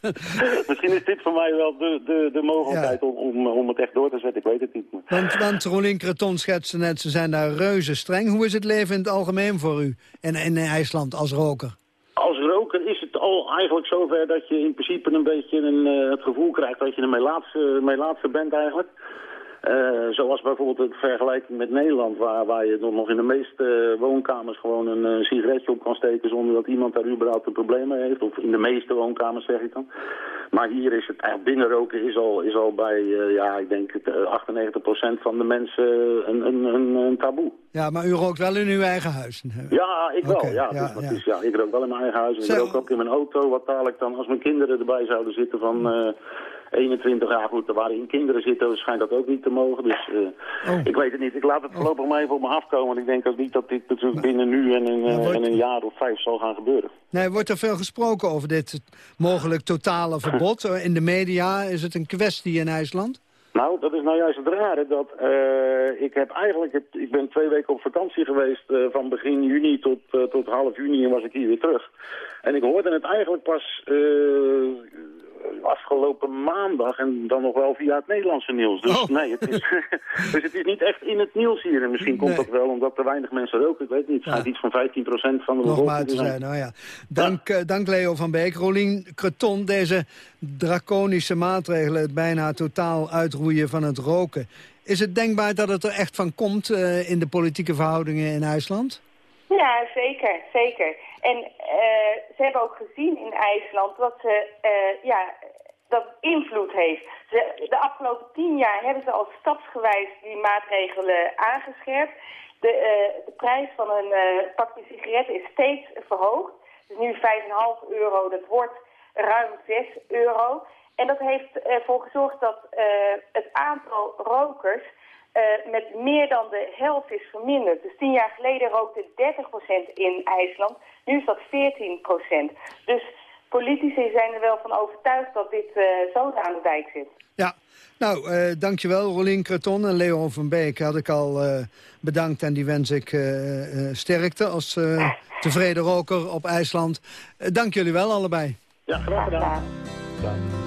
*laughs* misschien is dit voor mij wel de, de, de mogelijkheid om, om, om het echt door te zetten. Ik weet het niet. Maar... Want, want Rolien Creton schetste net, ze zijn daar reuze streng. Hoe is het leven in het algemeen voor u in, in IJsland als roker? Als roker is al eigenlijk zover dat je in principe een beetje een, eh, het gevoel krijgt dat je een melaatse, melaatse bent eigenlijk. Eh, zoals bijvoorbeeld in vergelijking met Nederland, waar, waar je nog- in de meeste eh, woonkamers gewoon een sigaretje op kan steken zonder dat iemand daar überhaupt een probleem mee heeft. Of in de meeste woonkamers zeg ik dan. Maar hier is het echt binnenroken is al, is al bij, eh, ja, ik denk het, eh, 98% van de mensen een, een, een, een taboe. Ja, maar u rookt wel in uw eigen huis. Ja, ik wel. Ja, ja, dus ja. Is, ja, ik rook wel in mijn eigen huis. En ik rook ook in mijn auto. Wat dadelijk dan, als mijn kinderen erbij zouden zitten van eh 21 jaar. Goed, er waarin kinderen zitten, dus schijnt dat ook niet te mogen. Dus eh, Oh. ik weet het niet. Ik laat het voorlopig maar even op me afkomen. Want ik denk ook niet dat dit natuurlijk binnen nu en een, eh, en een jaar of vijf zal gaan gebeuren. Nee, wordt er veel gesproken over dit mogelijk totale verbod? *laughs* In de media is het een kwestie in IJsland? Nou, dat is nou juist het rare. Dat, eh, ik, heb eigenlijk het, ik ben twee weken op vakantie geweest. van begin juni tot, tot half juni en was ik hier weer terug. En ik hoorde het eigenlijk pas afgelopen maandag. En dan nog wel via het Nederlandse nieuws. Dus nee, het is, *laughs* dus het is niet echt in het nieuws hier. En misschien komt Nee. dat wel omdat er weinig mensen roken. Ik weet niet. Het schijnt iets van 15% van de Nog maar bevolking te te zijn, nou ja. Dank, eh, dank Leo van Beek. Rolien Creton, deze draconische maatregelen... het bijna totaal uitroeien van het roken. Is het denkbaar dat het er echt van komt eh, in de politieke verhoudingen in IJsland? Ja, zeker, zeker. En eh, ze hebben ook gezien in IJsland dat ze, eh, ja, dat invloed heeft. De afgelopen tien jaar hebben ze al stapsgewijs die maatregelen aangescherpt. De, uh, de prijs van een pakje sigaretten is steeds verhoogd. Dus nu 5,5 euro, dat wordt ruim 6 euro. En dat heeft ervoor gezorgd dat het aantal rokers met meer dan de helft is verminderd. Dus tien jaar geleden rookte 30% in IJsland, nu is dat 14%. Dus politici zijn er wel van overtuigd dat dit uh, zo aan de dijk zit. Ja, nou, uh, dankjewel Rolien Creton en Leo van Beek had ik al uh, bedankt. En die wens ik sterkte als *laughs* tevreden roker op IJsland. dank jullie wel allebei. Ja, graag gedaan. Ja.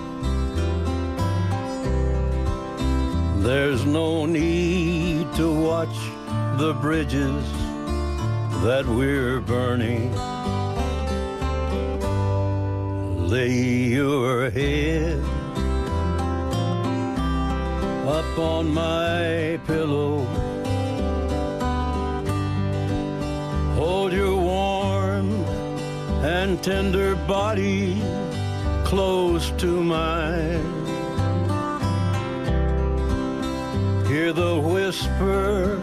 There's no need to watch the bridges that we're burning. Lay your head up on my pillow. Hold your warm and tender body close to mine. Hear the whisper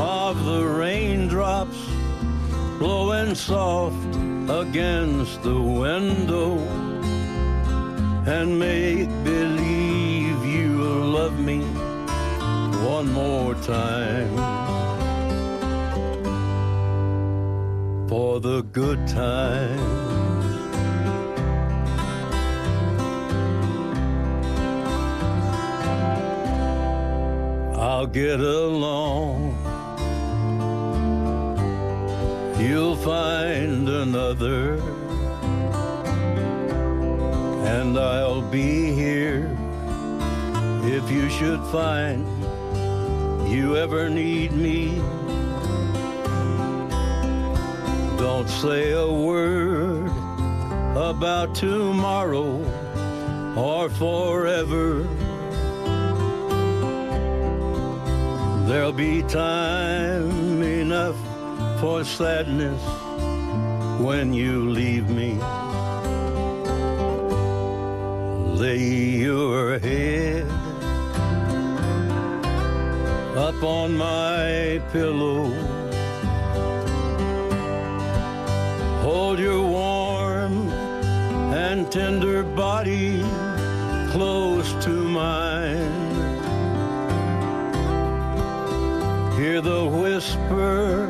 of the raindrops blowing soft against the window and make believe you'll love me one more time for the good times. I'll get along you'll find another. And I'll be here if you should find you ever need me. Don't say a word about tomorrow or forever. There'll be time enough for sadness when you leave me. Lay your head up on my pillow. Hold your warm and tender body close The whisper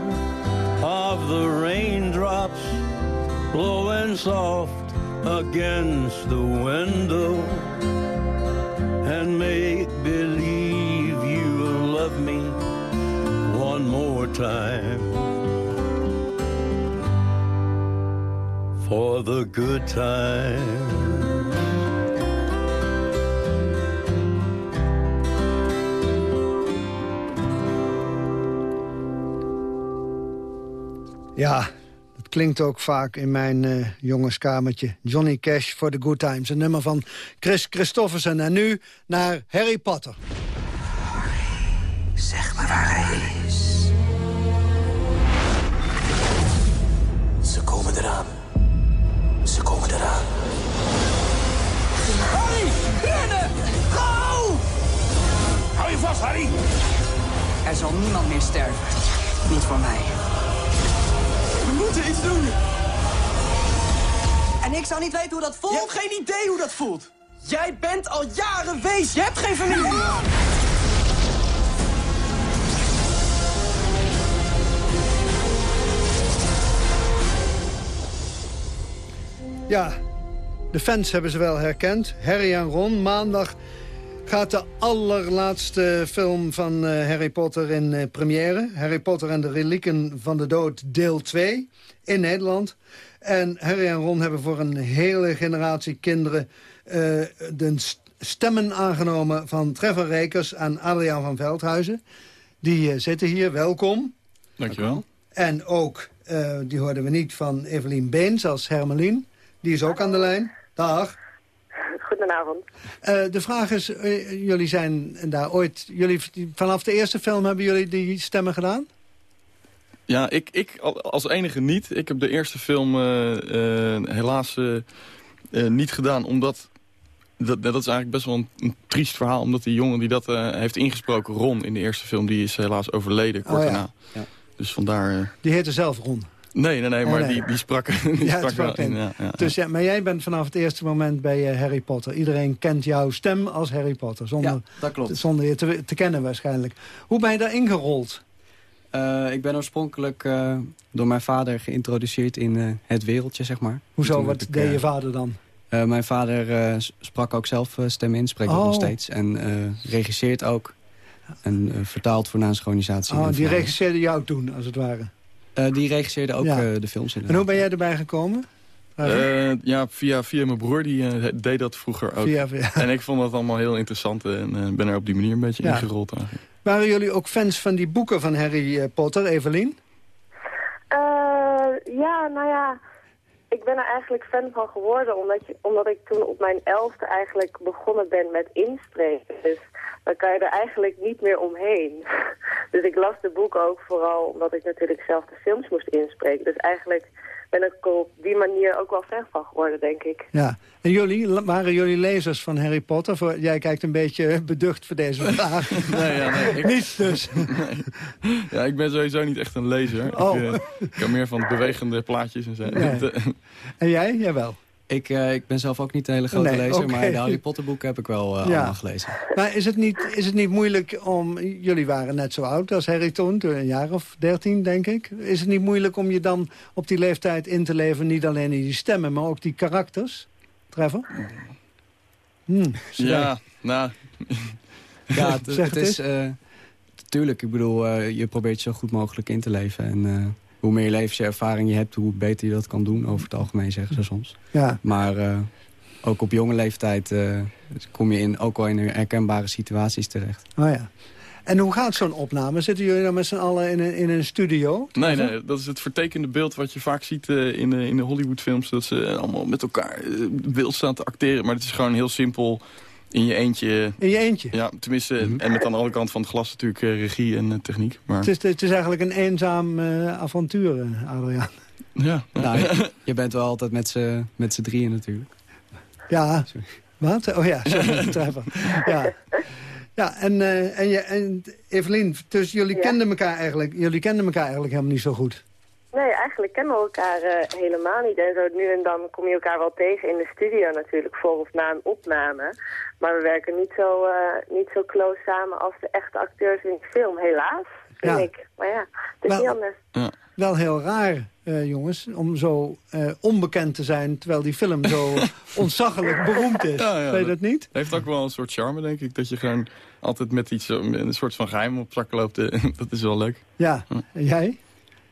of the raindrops blowing soft against the window and make believe you'll love me one more time for the good time. Ja, dat klinkt ook vaak in mijn uh, jongenskamertje. Johnny Cash for the Good Times. Een nummer van Chris Christofferson. En nu naar Harry Potter. Zeg maar waar hij is. Ze komen eraan. Ze komen eraan. Harry, rennen! Gauw! Hou je vast, Harry! Er zal niemand meer sterven. Niet voor mij. We moeten iets doen. En ik zou niet weten hoe dat voelt. Je hebt geen idee hoe dat voelt. Jij bent al jaren wees. Je hebt geen familie. Ja, de fans hebben ze wel herkend. Harry en Ron, maandag gaat de allerlaatste film van uh, Harry Potter in uh, première. Harry Potter en de relieken van de dood, deel 2, in Nederland. En Harry en Ron hebben voor een hele generatie kinderen... Uh, de stemmen aangenomen van Trevor Rekers en Adriaan van Veldhuizen. Die eh, zitten hier, welkom. Dankjewel. En ook, eh, die hoorden we niet van Evelien Beens als Hermelien. Die is ook aan de lijn. Dag. Goedenavond. Eh, de vraag is, eh, jullie zijn daar ooit... Jullie, vanaf de eerste film hebben jullie die stemmen gedaan? Ja, ik, ik al- als enige niet. Ik heb de eerste film eh, helaas niet gedaan, omdat... Dat, dat is eigenlijk best wel een, een triest verhaal. Omdat die jongen die dat heeft ingesproken, Ron, in de eerste film... die is helaas overleden, kort Oh, ja. daarna. Dus vandaar... Die heette zelf Ron. Nee, nee, nee, maar. Die, die sprak, *laughs* die Ja, sprak het sprak wel in. in. Ja, ja, Dus ja, maar jij bent vanaf het eerste moment bij eh, Harry Potter. Iedereen kent jouw stem als Harry Potter. Zonder, Ja, dat klopt. Zonder je te, te kennen waarschijnlijk. Hoe ben je daar ingerold? Eh, ik ben oorspronkelijk eh, door mijn vader geïntroduceerd in eh, het wereldje, zeg maar. Hoezo, wat ik, deed je vader dan? eh, mijn vader eh, sprak ook zelf stemmen in, spreekt ook Oh. nog steeds. En eh, regisseert ook. En vertaalt voor nasynchronisatie. Oh, die regisseerde jou toen, als het ware. Eh, die regisseerde ook Ja. eh, de films in. En hoe ben jij erbij gekomen? Eh, ja, via, via mijn broer, die eh, deed dat vroeger ook. Via- via. En ik vond dat allemaal heel interessant en ben er op die manier een beetje Ja. ingerold eigenlijk. Waren jullie ook fans van die boeken van Harry Potter, Evelien? Eh, ja, nou ja, ik ben er eigenlijk fan van geworden, omdat, je, omdat ik toen op mijn elfde eigenlijk begonnen ben met inspreken. Dus dan kan je er eigenlijk niet meer omheen. *laughs* Dus ik las de boeken ook vooral omdat ik natuurlijk zelf de films moest inspreken. Dus eigenlijk ben ik er op die manier ook wel fan van geworden, denk ik. Ja. En jullie, waren jullie lezers van Harry Potter? Voor, jij kijkt een beetje *laughs* beducht voor deze vraag. *laughs* Nee, ja, nee. *laughs* Ik, Niet dus. Ja, ik ben sowieso niet echt een lezer. Oh. Ik, eh, ik kan meer van bewegende plaatjes en zo. Nee. En jij? Jawel. Ik, eh, ik ben zelf ook niet een hele grote Nee, lezer, maar de Harry Potter boeken heb ik wel eh, *laughs* Ja. allemaal gelezen. Maar is het, niet, is het niet moeilijk om... Jullie waren net zo oud als Harry toen, een jaar of dertien, denk ik. Is het niet moeilijk om je dan op die leeftijd in te leven... niet alleen in die stemmen, maar ook die karakters? Trevor? Hmm, ja, nou... *laughs* Ja, het, Zeg het het is... eh tuurlijk, ik bedoel, je probeert zo goed mogelijk in te leven. En eh, hoe meer levenservaring je hebt, hoe beter je dat kan doen. Over het algemeen zeggen ze soms. Ja. Maar eh, ook op jonge leeftijd eh, kom je in, ook al in herkenbare situaties terecht. Oh ja. En hoe gaat zo'n opname? Zitten jullie dan met z'n allen in een, in een studio? Nee, nee, dat is het vertekende beeld wat je vaak ziet eh, in, de, in de Hollywoodfilms. Dat ze allemaal met elkaar beeld staan te acteren. Maar het is gewoon heel simpel in je eentje. In je eentje? Ja, tenminste. En met aan de andere kant van het glas natuurlijk eh, regie en eh, techniek. Maar... Het, is, het is eigenlijk een eenzaam eh, avontuur, eh, Adriaan. Ja. Nou, *laughs* je, je bent wel altijd met z'n drieën natuurlijk. Ja. Wat? Oh ja, sorry. *laughs* Ja. Ja, en, eh, en, je, en Evelien, dus jullie, Ja. kenden elkaar eigenlijk, jullie kenden elkaar eigenlijk helemaal niet zo goed. Nee, eigenlijk kennen we elkaar eh, helemaal niet. En zo nu en dan kom je elkaar wel tegen in de studio natuurlijk, voor of na een opname. Maar we werken niet zo, eh, niet zo close samen als de echte acteurs in de film, helaas, vind Ja. ik. Maar ja, het is Wel- niet anders. Wel heel raar, eh, jongens, om zo eh, onbekend te zijn... terwijl die film zo *laughs* ontzaglijk beroemd is. Ja, ja, Weet je dat niet? Heeft ook wel een soort charme, denk ik. Dat je gewoon altijd met iets, met een soort van geheim op zak loopt. *laughs* dat is wel leuk. Ja, en jij?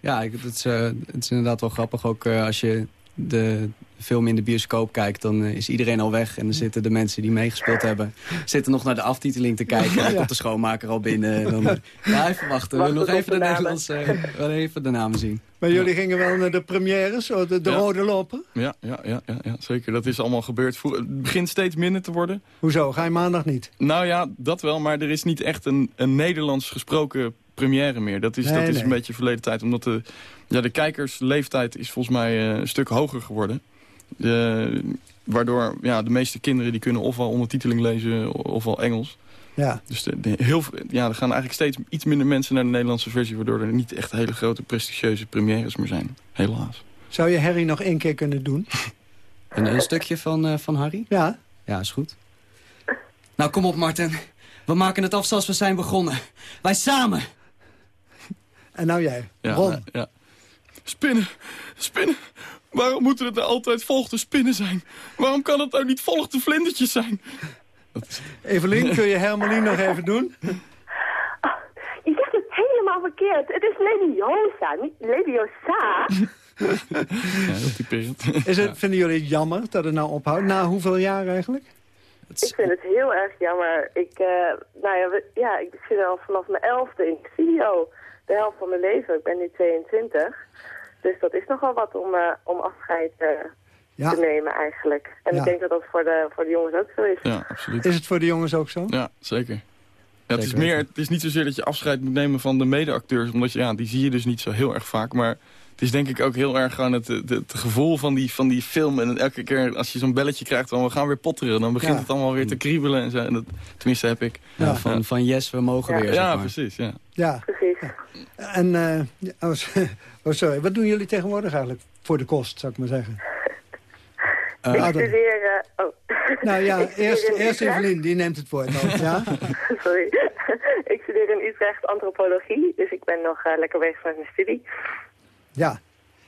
Ja, ik, het, is, eh, het is inderdaad wel grappig. Ook eh, als je de film in de bioscoop kijkt, dan eh, is iedereen al weg. En dan zitten de mensen die meegespeeld hebben... zitten nog naar de aftiteling te kijken. En *laughs* dan Ja. komt de schoonmaker al binnen. En dan, ja, even wachten. We willen nog even de. Nederlandse, eh, wel even de namen zien. Maar jullie gingen wel naar de premières, zo de, de Ja. rode loper? Ja, ja, ja, ja, ja, zeker. Dat is allemaal gebeurd. Vroeg- Het begint steeds minder te worden. Hoezo, ga je maandag niet? Nou ja, dat wel. Maar er is niet echt een, een Nederlands gesproken première meer. Dat is, Nee, dat is een beetje verleden tijd. Omdat de, ja, de kijkersleeftijd is volgens mij eh, een stuk hoger geworden. De, waardoor ja, de meeste kinderen die kunnen ofwel ondertiteling lezen ofwel Engels. Ja. Dus de, de- heel, ja, er gaan eigenlijk steeds iets minder mensen naar de Nederlandse versie... waardoor er niet echt hele grote prestigieuze premières meer zijn. Helaas. Zou je Harry nog één keer kunnen doen? *laughs* Een, een stukje van, eh, van Harry? Ja. Ja, is goed. Nou, kom op, Martin. We maken het af zoals we zijn begonnen. Wij samen. En nou jij, Ja, Ron. ja, ja. Spinnen, spinnen. Waarom moeten het nou altijd volgde spinnen zijn? Waarom kan het nou niet volgde vlindertjes zijn? Evelien, *laughs* kun je Hermelien nog even doen? Je zegt het helemaal verkeerd. Het is Leviosa, niet Leviosa. *laughs* Ja, typerend. Is het, Vinden jullie het jammer dat het nou ophoudt? Na hoeveel jaar eigenlijk? Ik vind het heel erg jammer. Ik, eh, nou ja, we- ja, ik zit al vanaf mijn elfde in de studio. De helft van mijn leven. Ik ben nu 22. Dus dat is nogal wat om, eh, om afscheid eh, Ja. te nemen eigenlijk. En Ja. ik denk dat dat voor de, voor de jongens ook zo is. Ja, absoluut. Is het voor de jongens ook zo? Ja, zeker. Ja, het, is meer, het is niet zozeer dat je afscheid moet nemen van de medeacteurs. Omdat je, ja, die zie je dus niet zo heel erg vaak. Maar het is denk ik ook heel erg gewoon het, het, het gevoel van die, van die film. En elke keer als je zo'n belletje krijgt van we gaan weer potteren. Dan begint Ja. het allemaal weer te kriebelen. En zo. En dat, tenminste heb ik. Ja, van, van yes, we mogen Ja. weer. Ja, zeg maar. precies. Ja. Ja. Precies. En, eh, oh, *laughs* oh, sorry, wat doen jullie tegenwoordig eigenlijk voor de kost, zou ik maar zeggen? ik Adam. studeer... eh, oh. *laughs* Nou ja, Ik eerst, eerst. Evelien, die neemt het woord al. Ja? *laughs* Sorry. ik studeer in Utrecht antropologie. Dus ik ben nog lekker bezig met mijn studie. Ja.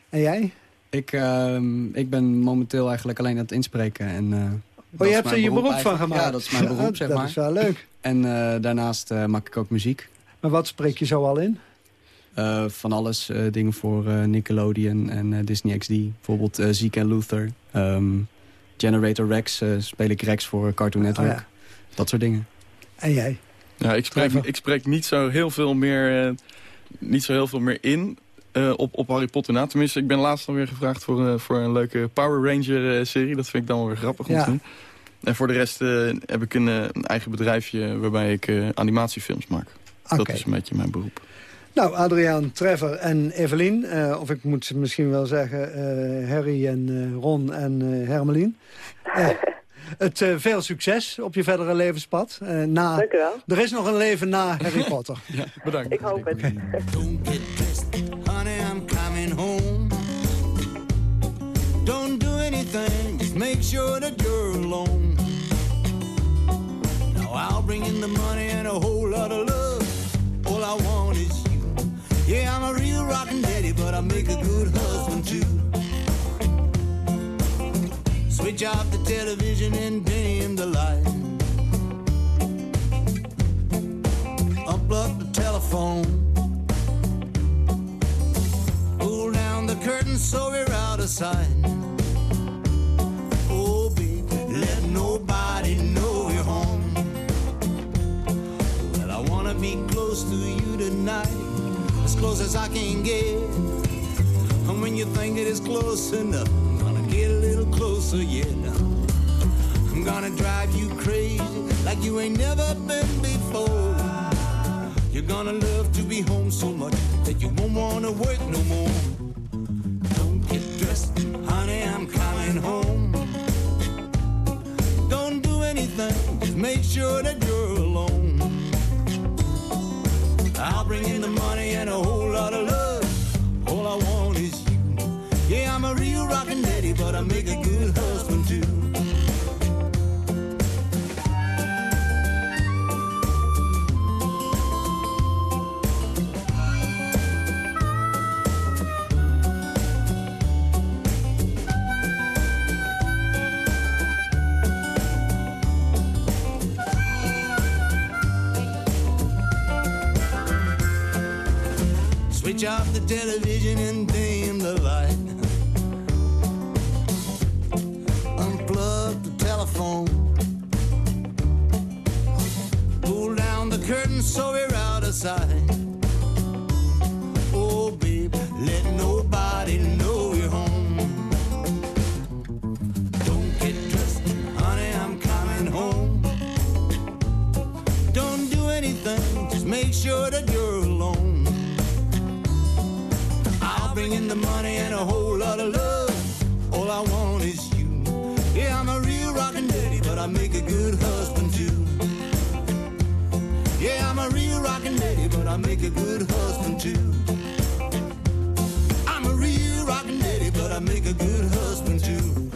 En jij? Ik, ehm, ik ben momenteel eigenlijk alleen aan het inspreken. En, eh, dat Oh, je hebt er je beroep van gemaakt? Ja, dat is mijn Ja, beroep, *laughs* zeg dat maar. is wel leuk. En eh, daarnaast eh, maak ik ook muziek. Maar wat spreek je zo al in? Eh, van alles, eh, dingen voor eh, Nickelodeon en eh, Disney XD. Bijvoorbeeld eh Zeke en Luther. Ehm, Generator Rex speel ik Rex voor Cartoon Network. Oh ja. Dat soort dingen. En jij? Ja, ik spreek, ik spreek niet zo heel veel meer, eh, niet zo heel veel meer in eh, op, op Harry Potter na. Tenminste, ik ben laatst alweer gevraagd voor, eh, voor een leuke Power Ranger eh, serie. Dat vind ik dan wel weer grappig om Ja. te doen. En voor de rest eh, heb ik een, een eigen bedrijfje waarbij ik eh, animatiefilms maak. Dat is een beetje mijn beroep. Nou, Adriaan, Trevor en Evelien. eh, of ik moet ze misschien wel zeggen eh, Harry en eh, Ron en eh Hermelien. Eh, *laughs* het eh, veel succes op je verdere levenspad. Eh, na, Dank u wel. Er is nog een leven na Harry *laughs* Potter. ja, bedankt. Ik hoop het. *laughs* Home. Don't do anything, just make sure that you're alone. Now I'll bring in the money and a whole lot of love. All I want is you. Yeah, I'm a real rockin' daddy, so we're out of sight. Oh, baby, let nobody know you're home. Well, I wanna be close to you tonight, as close as I can get. And when you think it is close enough, I'm gonna get a little closer. Now. I'm gonna drive you crazy like you ain't never been before. You're gonna love to be home so much that you won't wanna work no more. Make sure that you're alone. I'll bring in the money and a whole lot of love. All I want is you. Yeah, I'm a real rockin' daddy, but I make a good husband too. Television and dim the light. Unplug the telephone. Pull down the curtain so we're out of sight. Oh, babe, let nobody know you're home. Don't get dressed, honey, I'm coming home. Don't do anything, just make sure that you're alone. I'll bring in the money and a whole lot of love. All I want is you. Yeah, I'm a real rockin' daddy, but I make a good husband too. Yeah, I'm a real rockin' daddy, but I make a good husband too. I'm a real rockin' daddy, but I make a good husband too.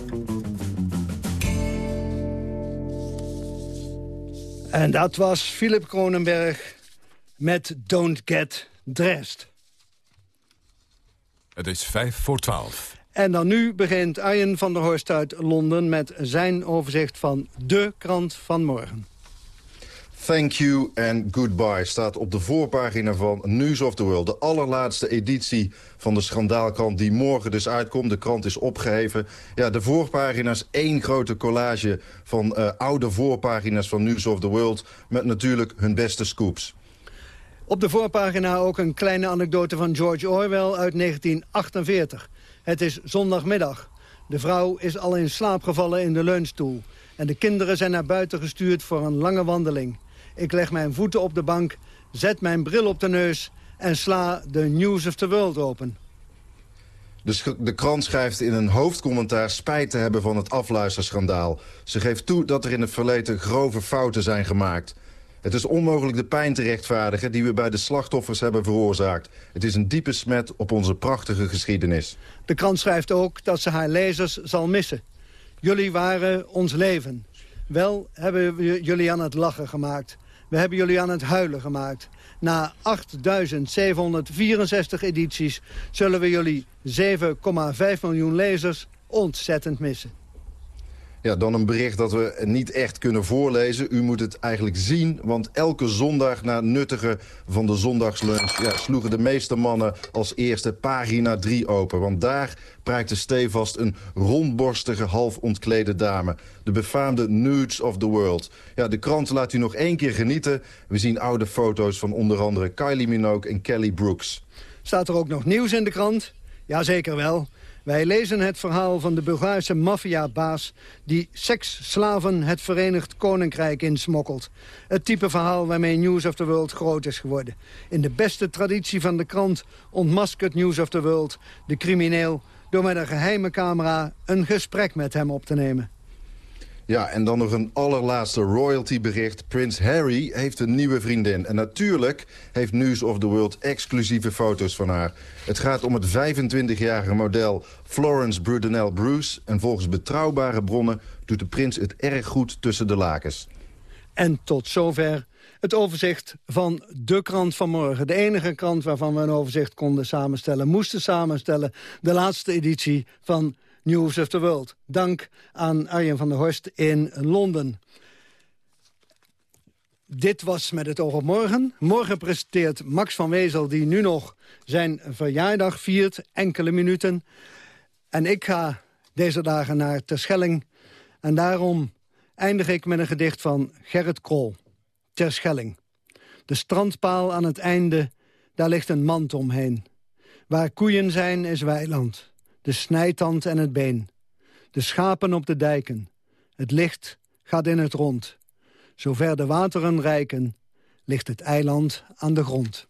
En dat was Philip Kronenberg met Don't Get Dressed. Het is vijf voor twaalf. En dan nu begint Arjen van der Horst uit Londen... met zijn overzicht van de krant van morgen. Thank you and goodbye staat op de voorpagina van News of the World. De allerlaatste editie van de schandaalkrant die morgen dus uitkomt. De krant is opgeheven. Ja, de voorpagina's één grote collage van uh, oude voorpagina's van News of the World... met natuurlijk hun beste scoops. Op de voorpagina ook een kleine anekdote van George Orwell uit 1948. Het is zondagmiddag. De vrouw is al in slaap gevallen in de leunstoel. En de kinderen zijn naar buiten gestuurd voor een lange wandeling. Ik leg mijn voeten op de bank, zet mijn bril op de neus... en sla de News of the World open. De, krant schrijft in een hoofdcommentaar spijt te hebben van het afluisterschandaal. Ze geeft toe dat er in het verleden grove fouten zijn gemaakt. Het is onmogelijk de pijn te rechtvaardigen die we bij de slachtoffers hebben veroorzaakt. Het is een diepe smet op onze prachtige geschiedenis. De krant schrijft ook dat ze haar lezers zal missen. Jullie waren ons leven. Wel hebben we jullie aan het lachen gemaakt. We hebben jullie aan het huilen gemaakt. Na 8.764 edities zullen we jullie 7,5 miljoen lezers ontzettend missen. Ja, dan een bericht dat we niet echt kunnen voorlezen. U moet het eigenlijk zien, want elke zondag na nuttige van de zondagslunch... Ja, sloegen de meeste mannen als eerste pagina 3 open. Want daar prijkte stevast een rondborstige, half ontklede dame. De befaamde Nudes of the World. Ja, de krant laat u nog één keer genieten. We zien oude foto's van onder andere Kylie Minogue en Kelly Brooks. Staat er ook nog nieuws in de krant? Jazeker wel. Wij lezen het verhaal van de Bulgaarse maffiabaas... die seksslaven het Verenigd Koninkrijk insmokkelt. Het type verhaal waarmee News of the World groot is geworden. In de beste traditie van de krant ontmaskert News of the World... de crimineel door met een geheime camera een gesprek met hem op te nemen. Ja, en dan nog een allerlaatste royalty-bericht. Prins Harry heeft een nieuwe vriendin. En natuurlijk heeft News of the World exclusieve foto's van haar. Het gaat om het 25-jarige model Florence Brudenell Bruce. En volgens betrouwbare bronnen doet de prins het erg goed tussen de lakens. En tot zover het overzicht van de krant van morgen. De enige krant waarvan we een overzicht konden samenstellen, moesten samenstellen. De laatste editie van News of the World. Dank aan Arjen van der Horst in Londen. Dit was Met het oog op morgen. Morgen presenteert Max van Wezel, die nu nog zijn verjaardag viert. Enkele minuten. En ik ga deze dagen naar Terschelling. En daarom eindig ik met een gedicht van Gerrit Krol. Terschelling. De strandpaal aan het einde, daar ligt een mand omheen. Waar koeien zijn is weiland de snijtand en het been. De schapen op de dijken. Het licht gaat in het rond. Zover de wateren rijken, ligt het eiland aan de grond.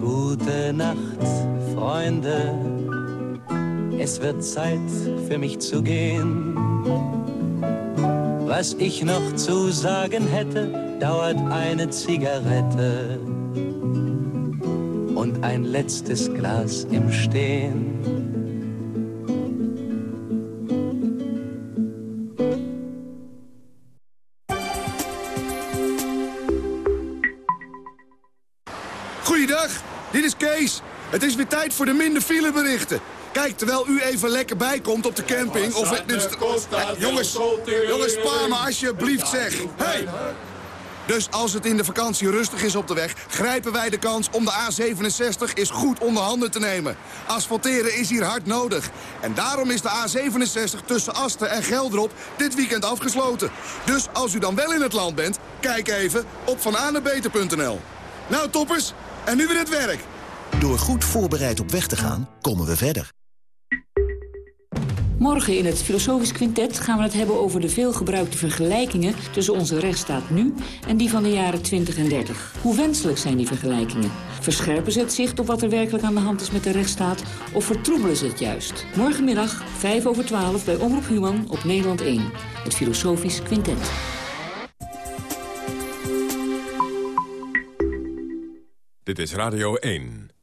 Gute Nacht, Freunde. Es wird Zeit für mich zu gehen. Was ich noch zu sagen hätte, dauert eine Zigarette und ein letztes Glas im Stehen. Goeiedag, dit is Kees. Het is weer tijd voor de minder fileberichten. Kijk, terwijl u even lekker bijkomt op de camping... of het, dus, jongens, jongens, spaar me alsjeblieft zeg. Hey! Dus als het in de vakantie rustig is op de weg... grijpen wij de kans om de A67 eens goed onder handen te nemen. Asfalteren is hier hard nodig. En daarom is de A67 tussen Asten en Geldrop dit weekend afgesloten. Dus als u dan wel in het land bent, kijk even op vananebeter.nl. Nou toppers, en nu weer het werk. Door goed voorbereid op weg te gaan, komen we verder. Morgen in het Filosofisch Quintet gaan we het hebben over de veelgebruikte vergelijkingen tussen onze rechtsstaat nu en die van de jaren 20 en 30. Hoe wenselijk zijn die vergelijkingen? Verscherpen ze het zicht op wat er werkelijk aan de hand is met de rechtsstaat of vertroebelen ze het juist? Morgenmiddag 5 over 12 bij Omroep Human op Nederland 1. Het Filosofisch Quintet. Dit is Radio 1.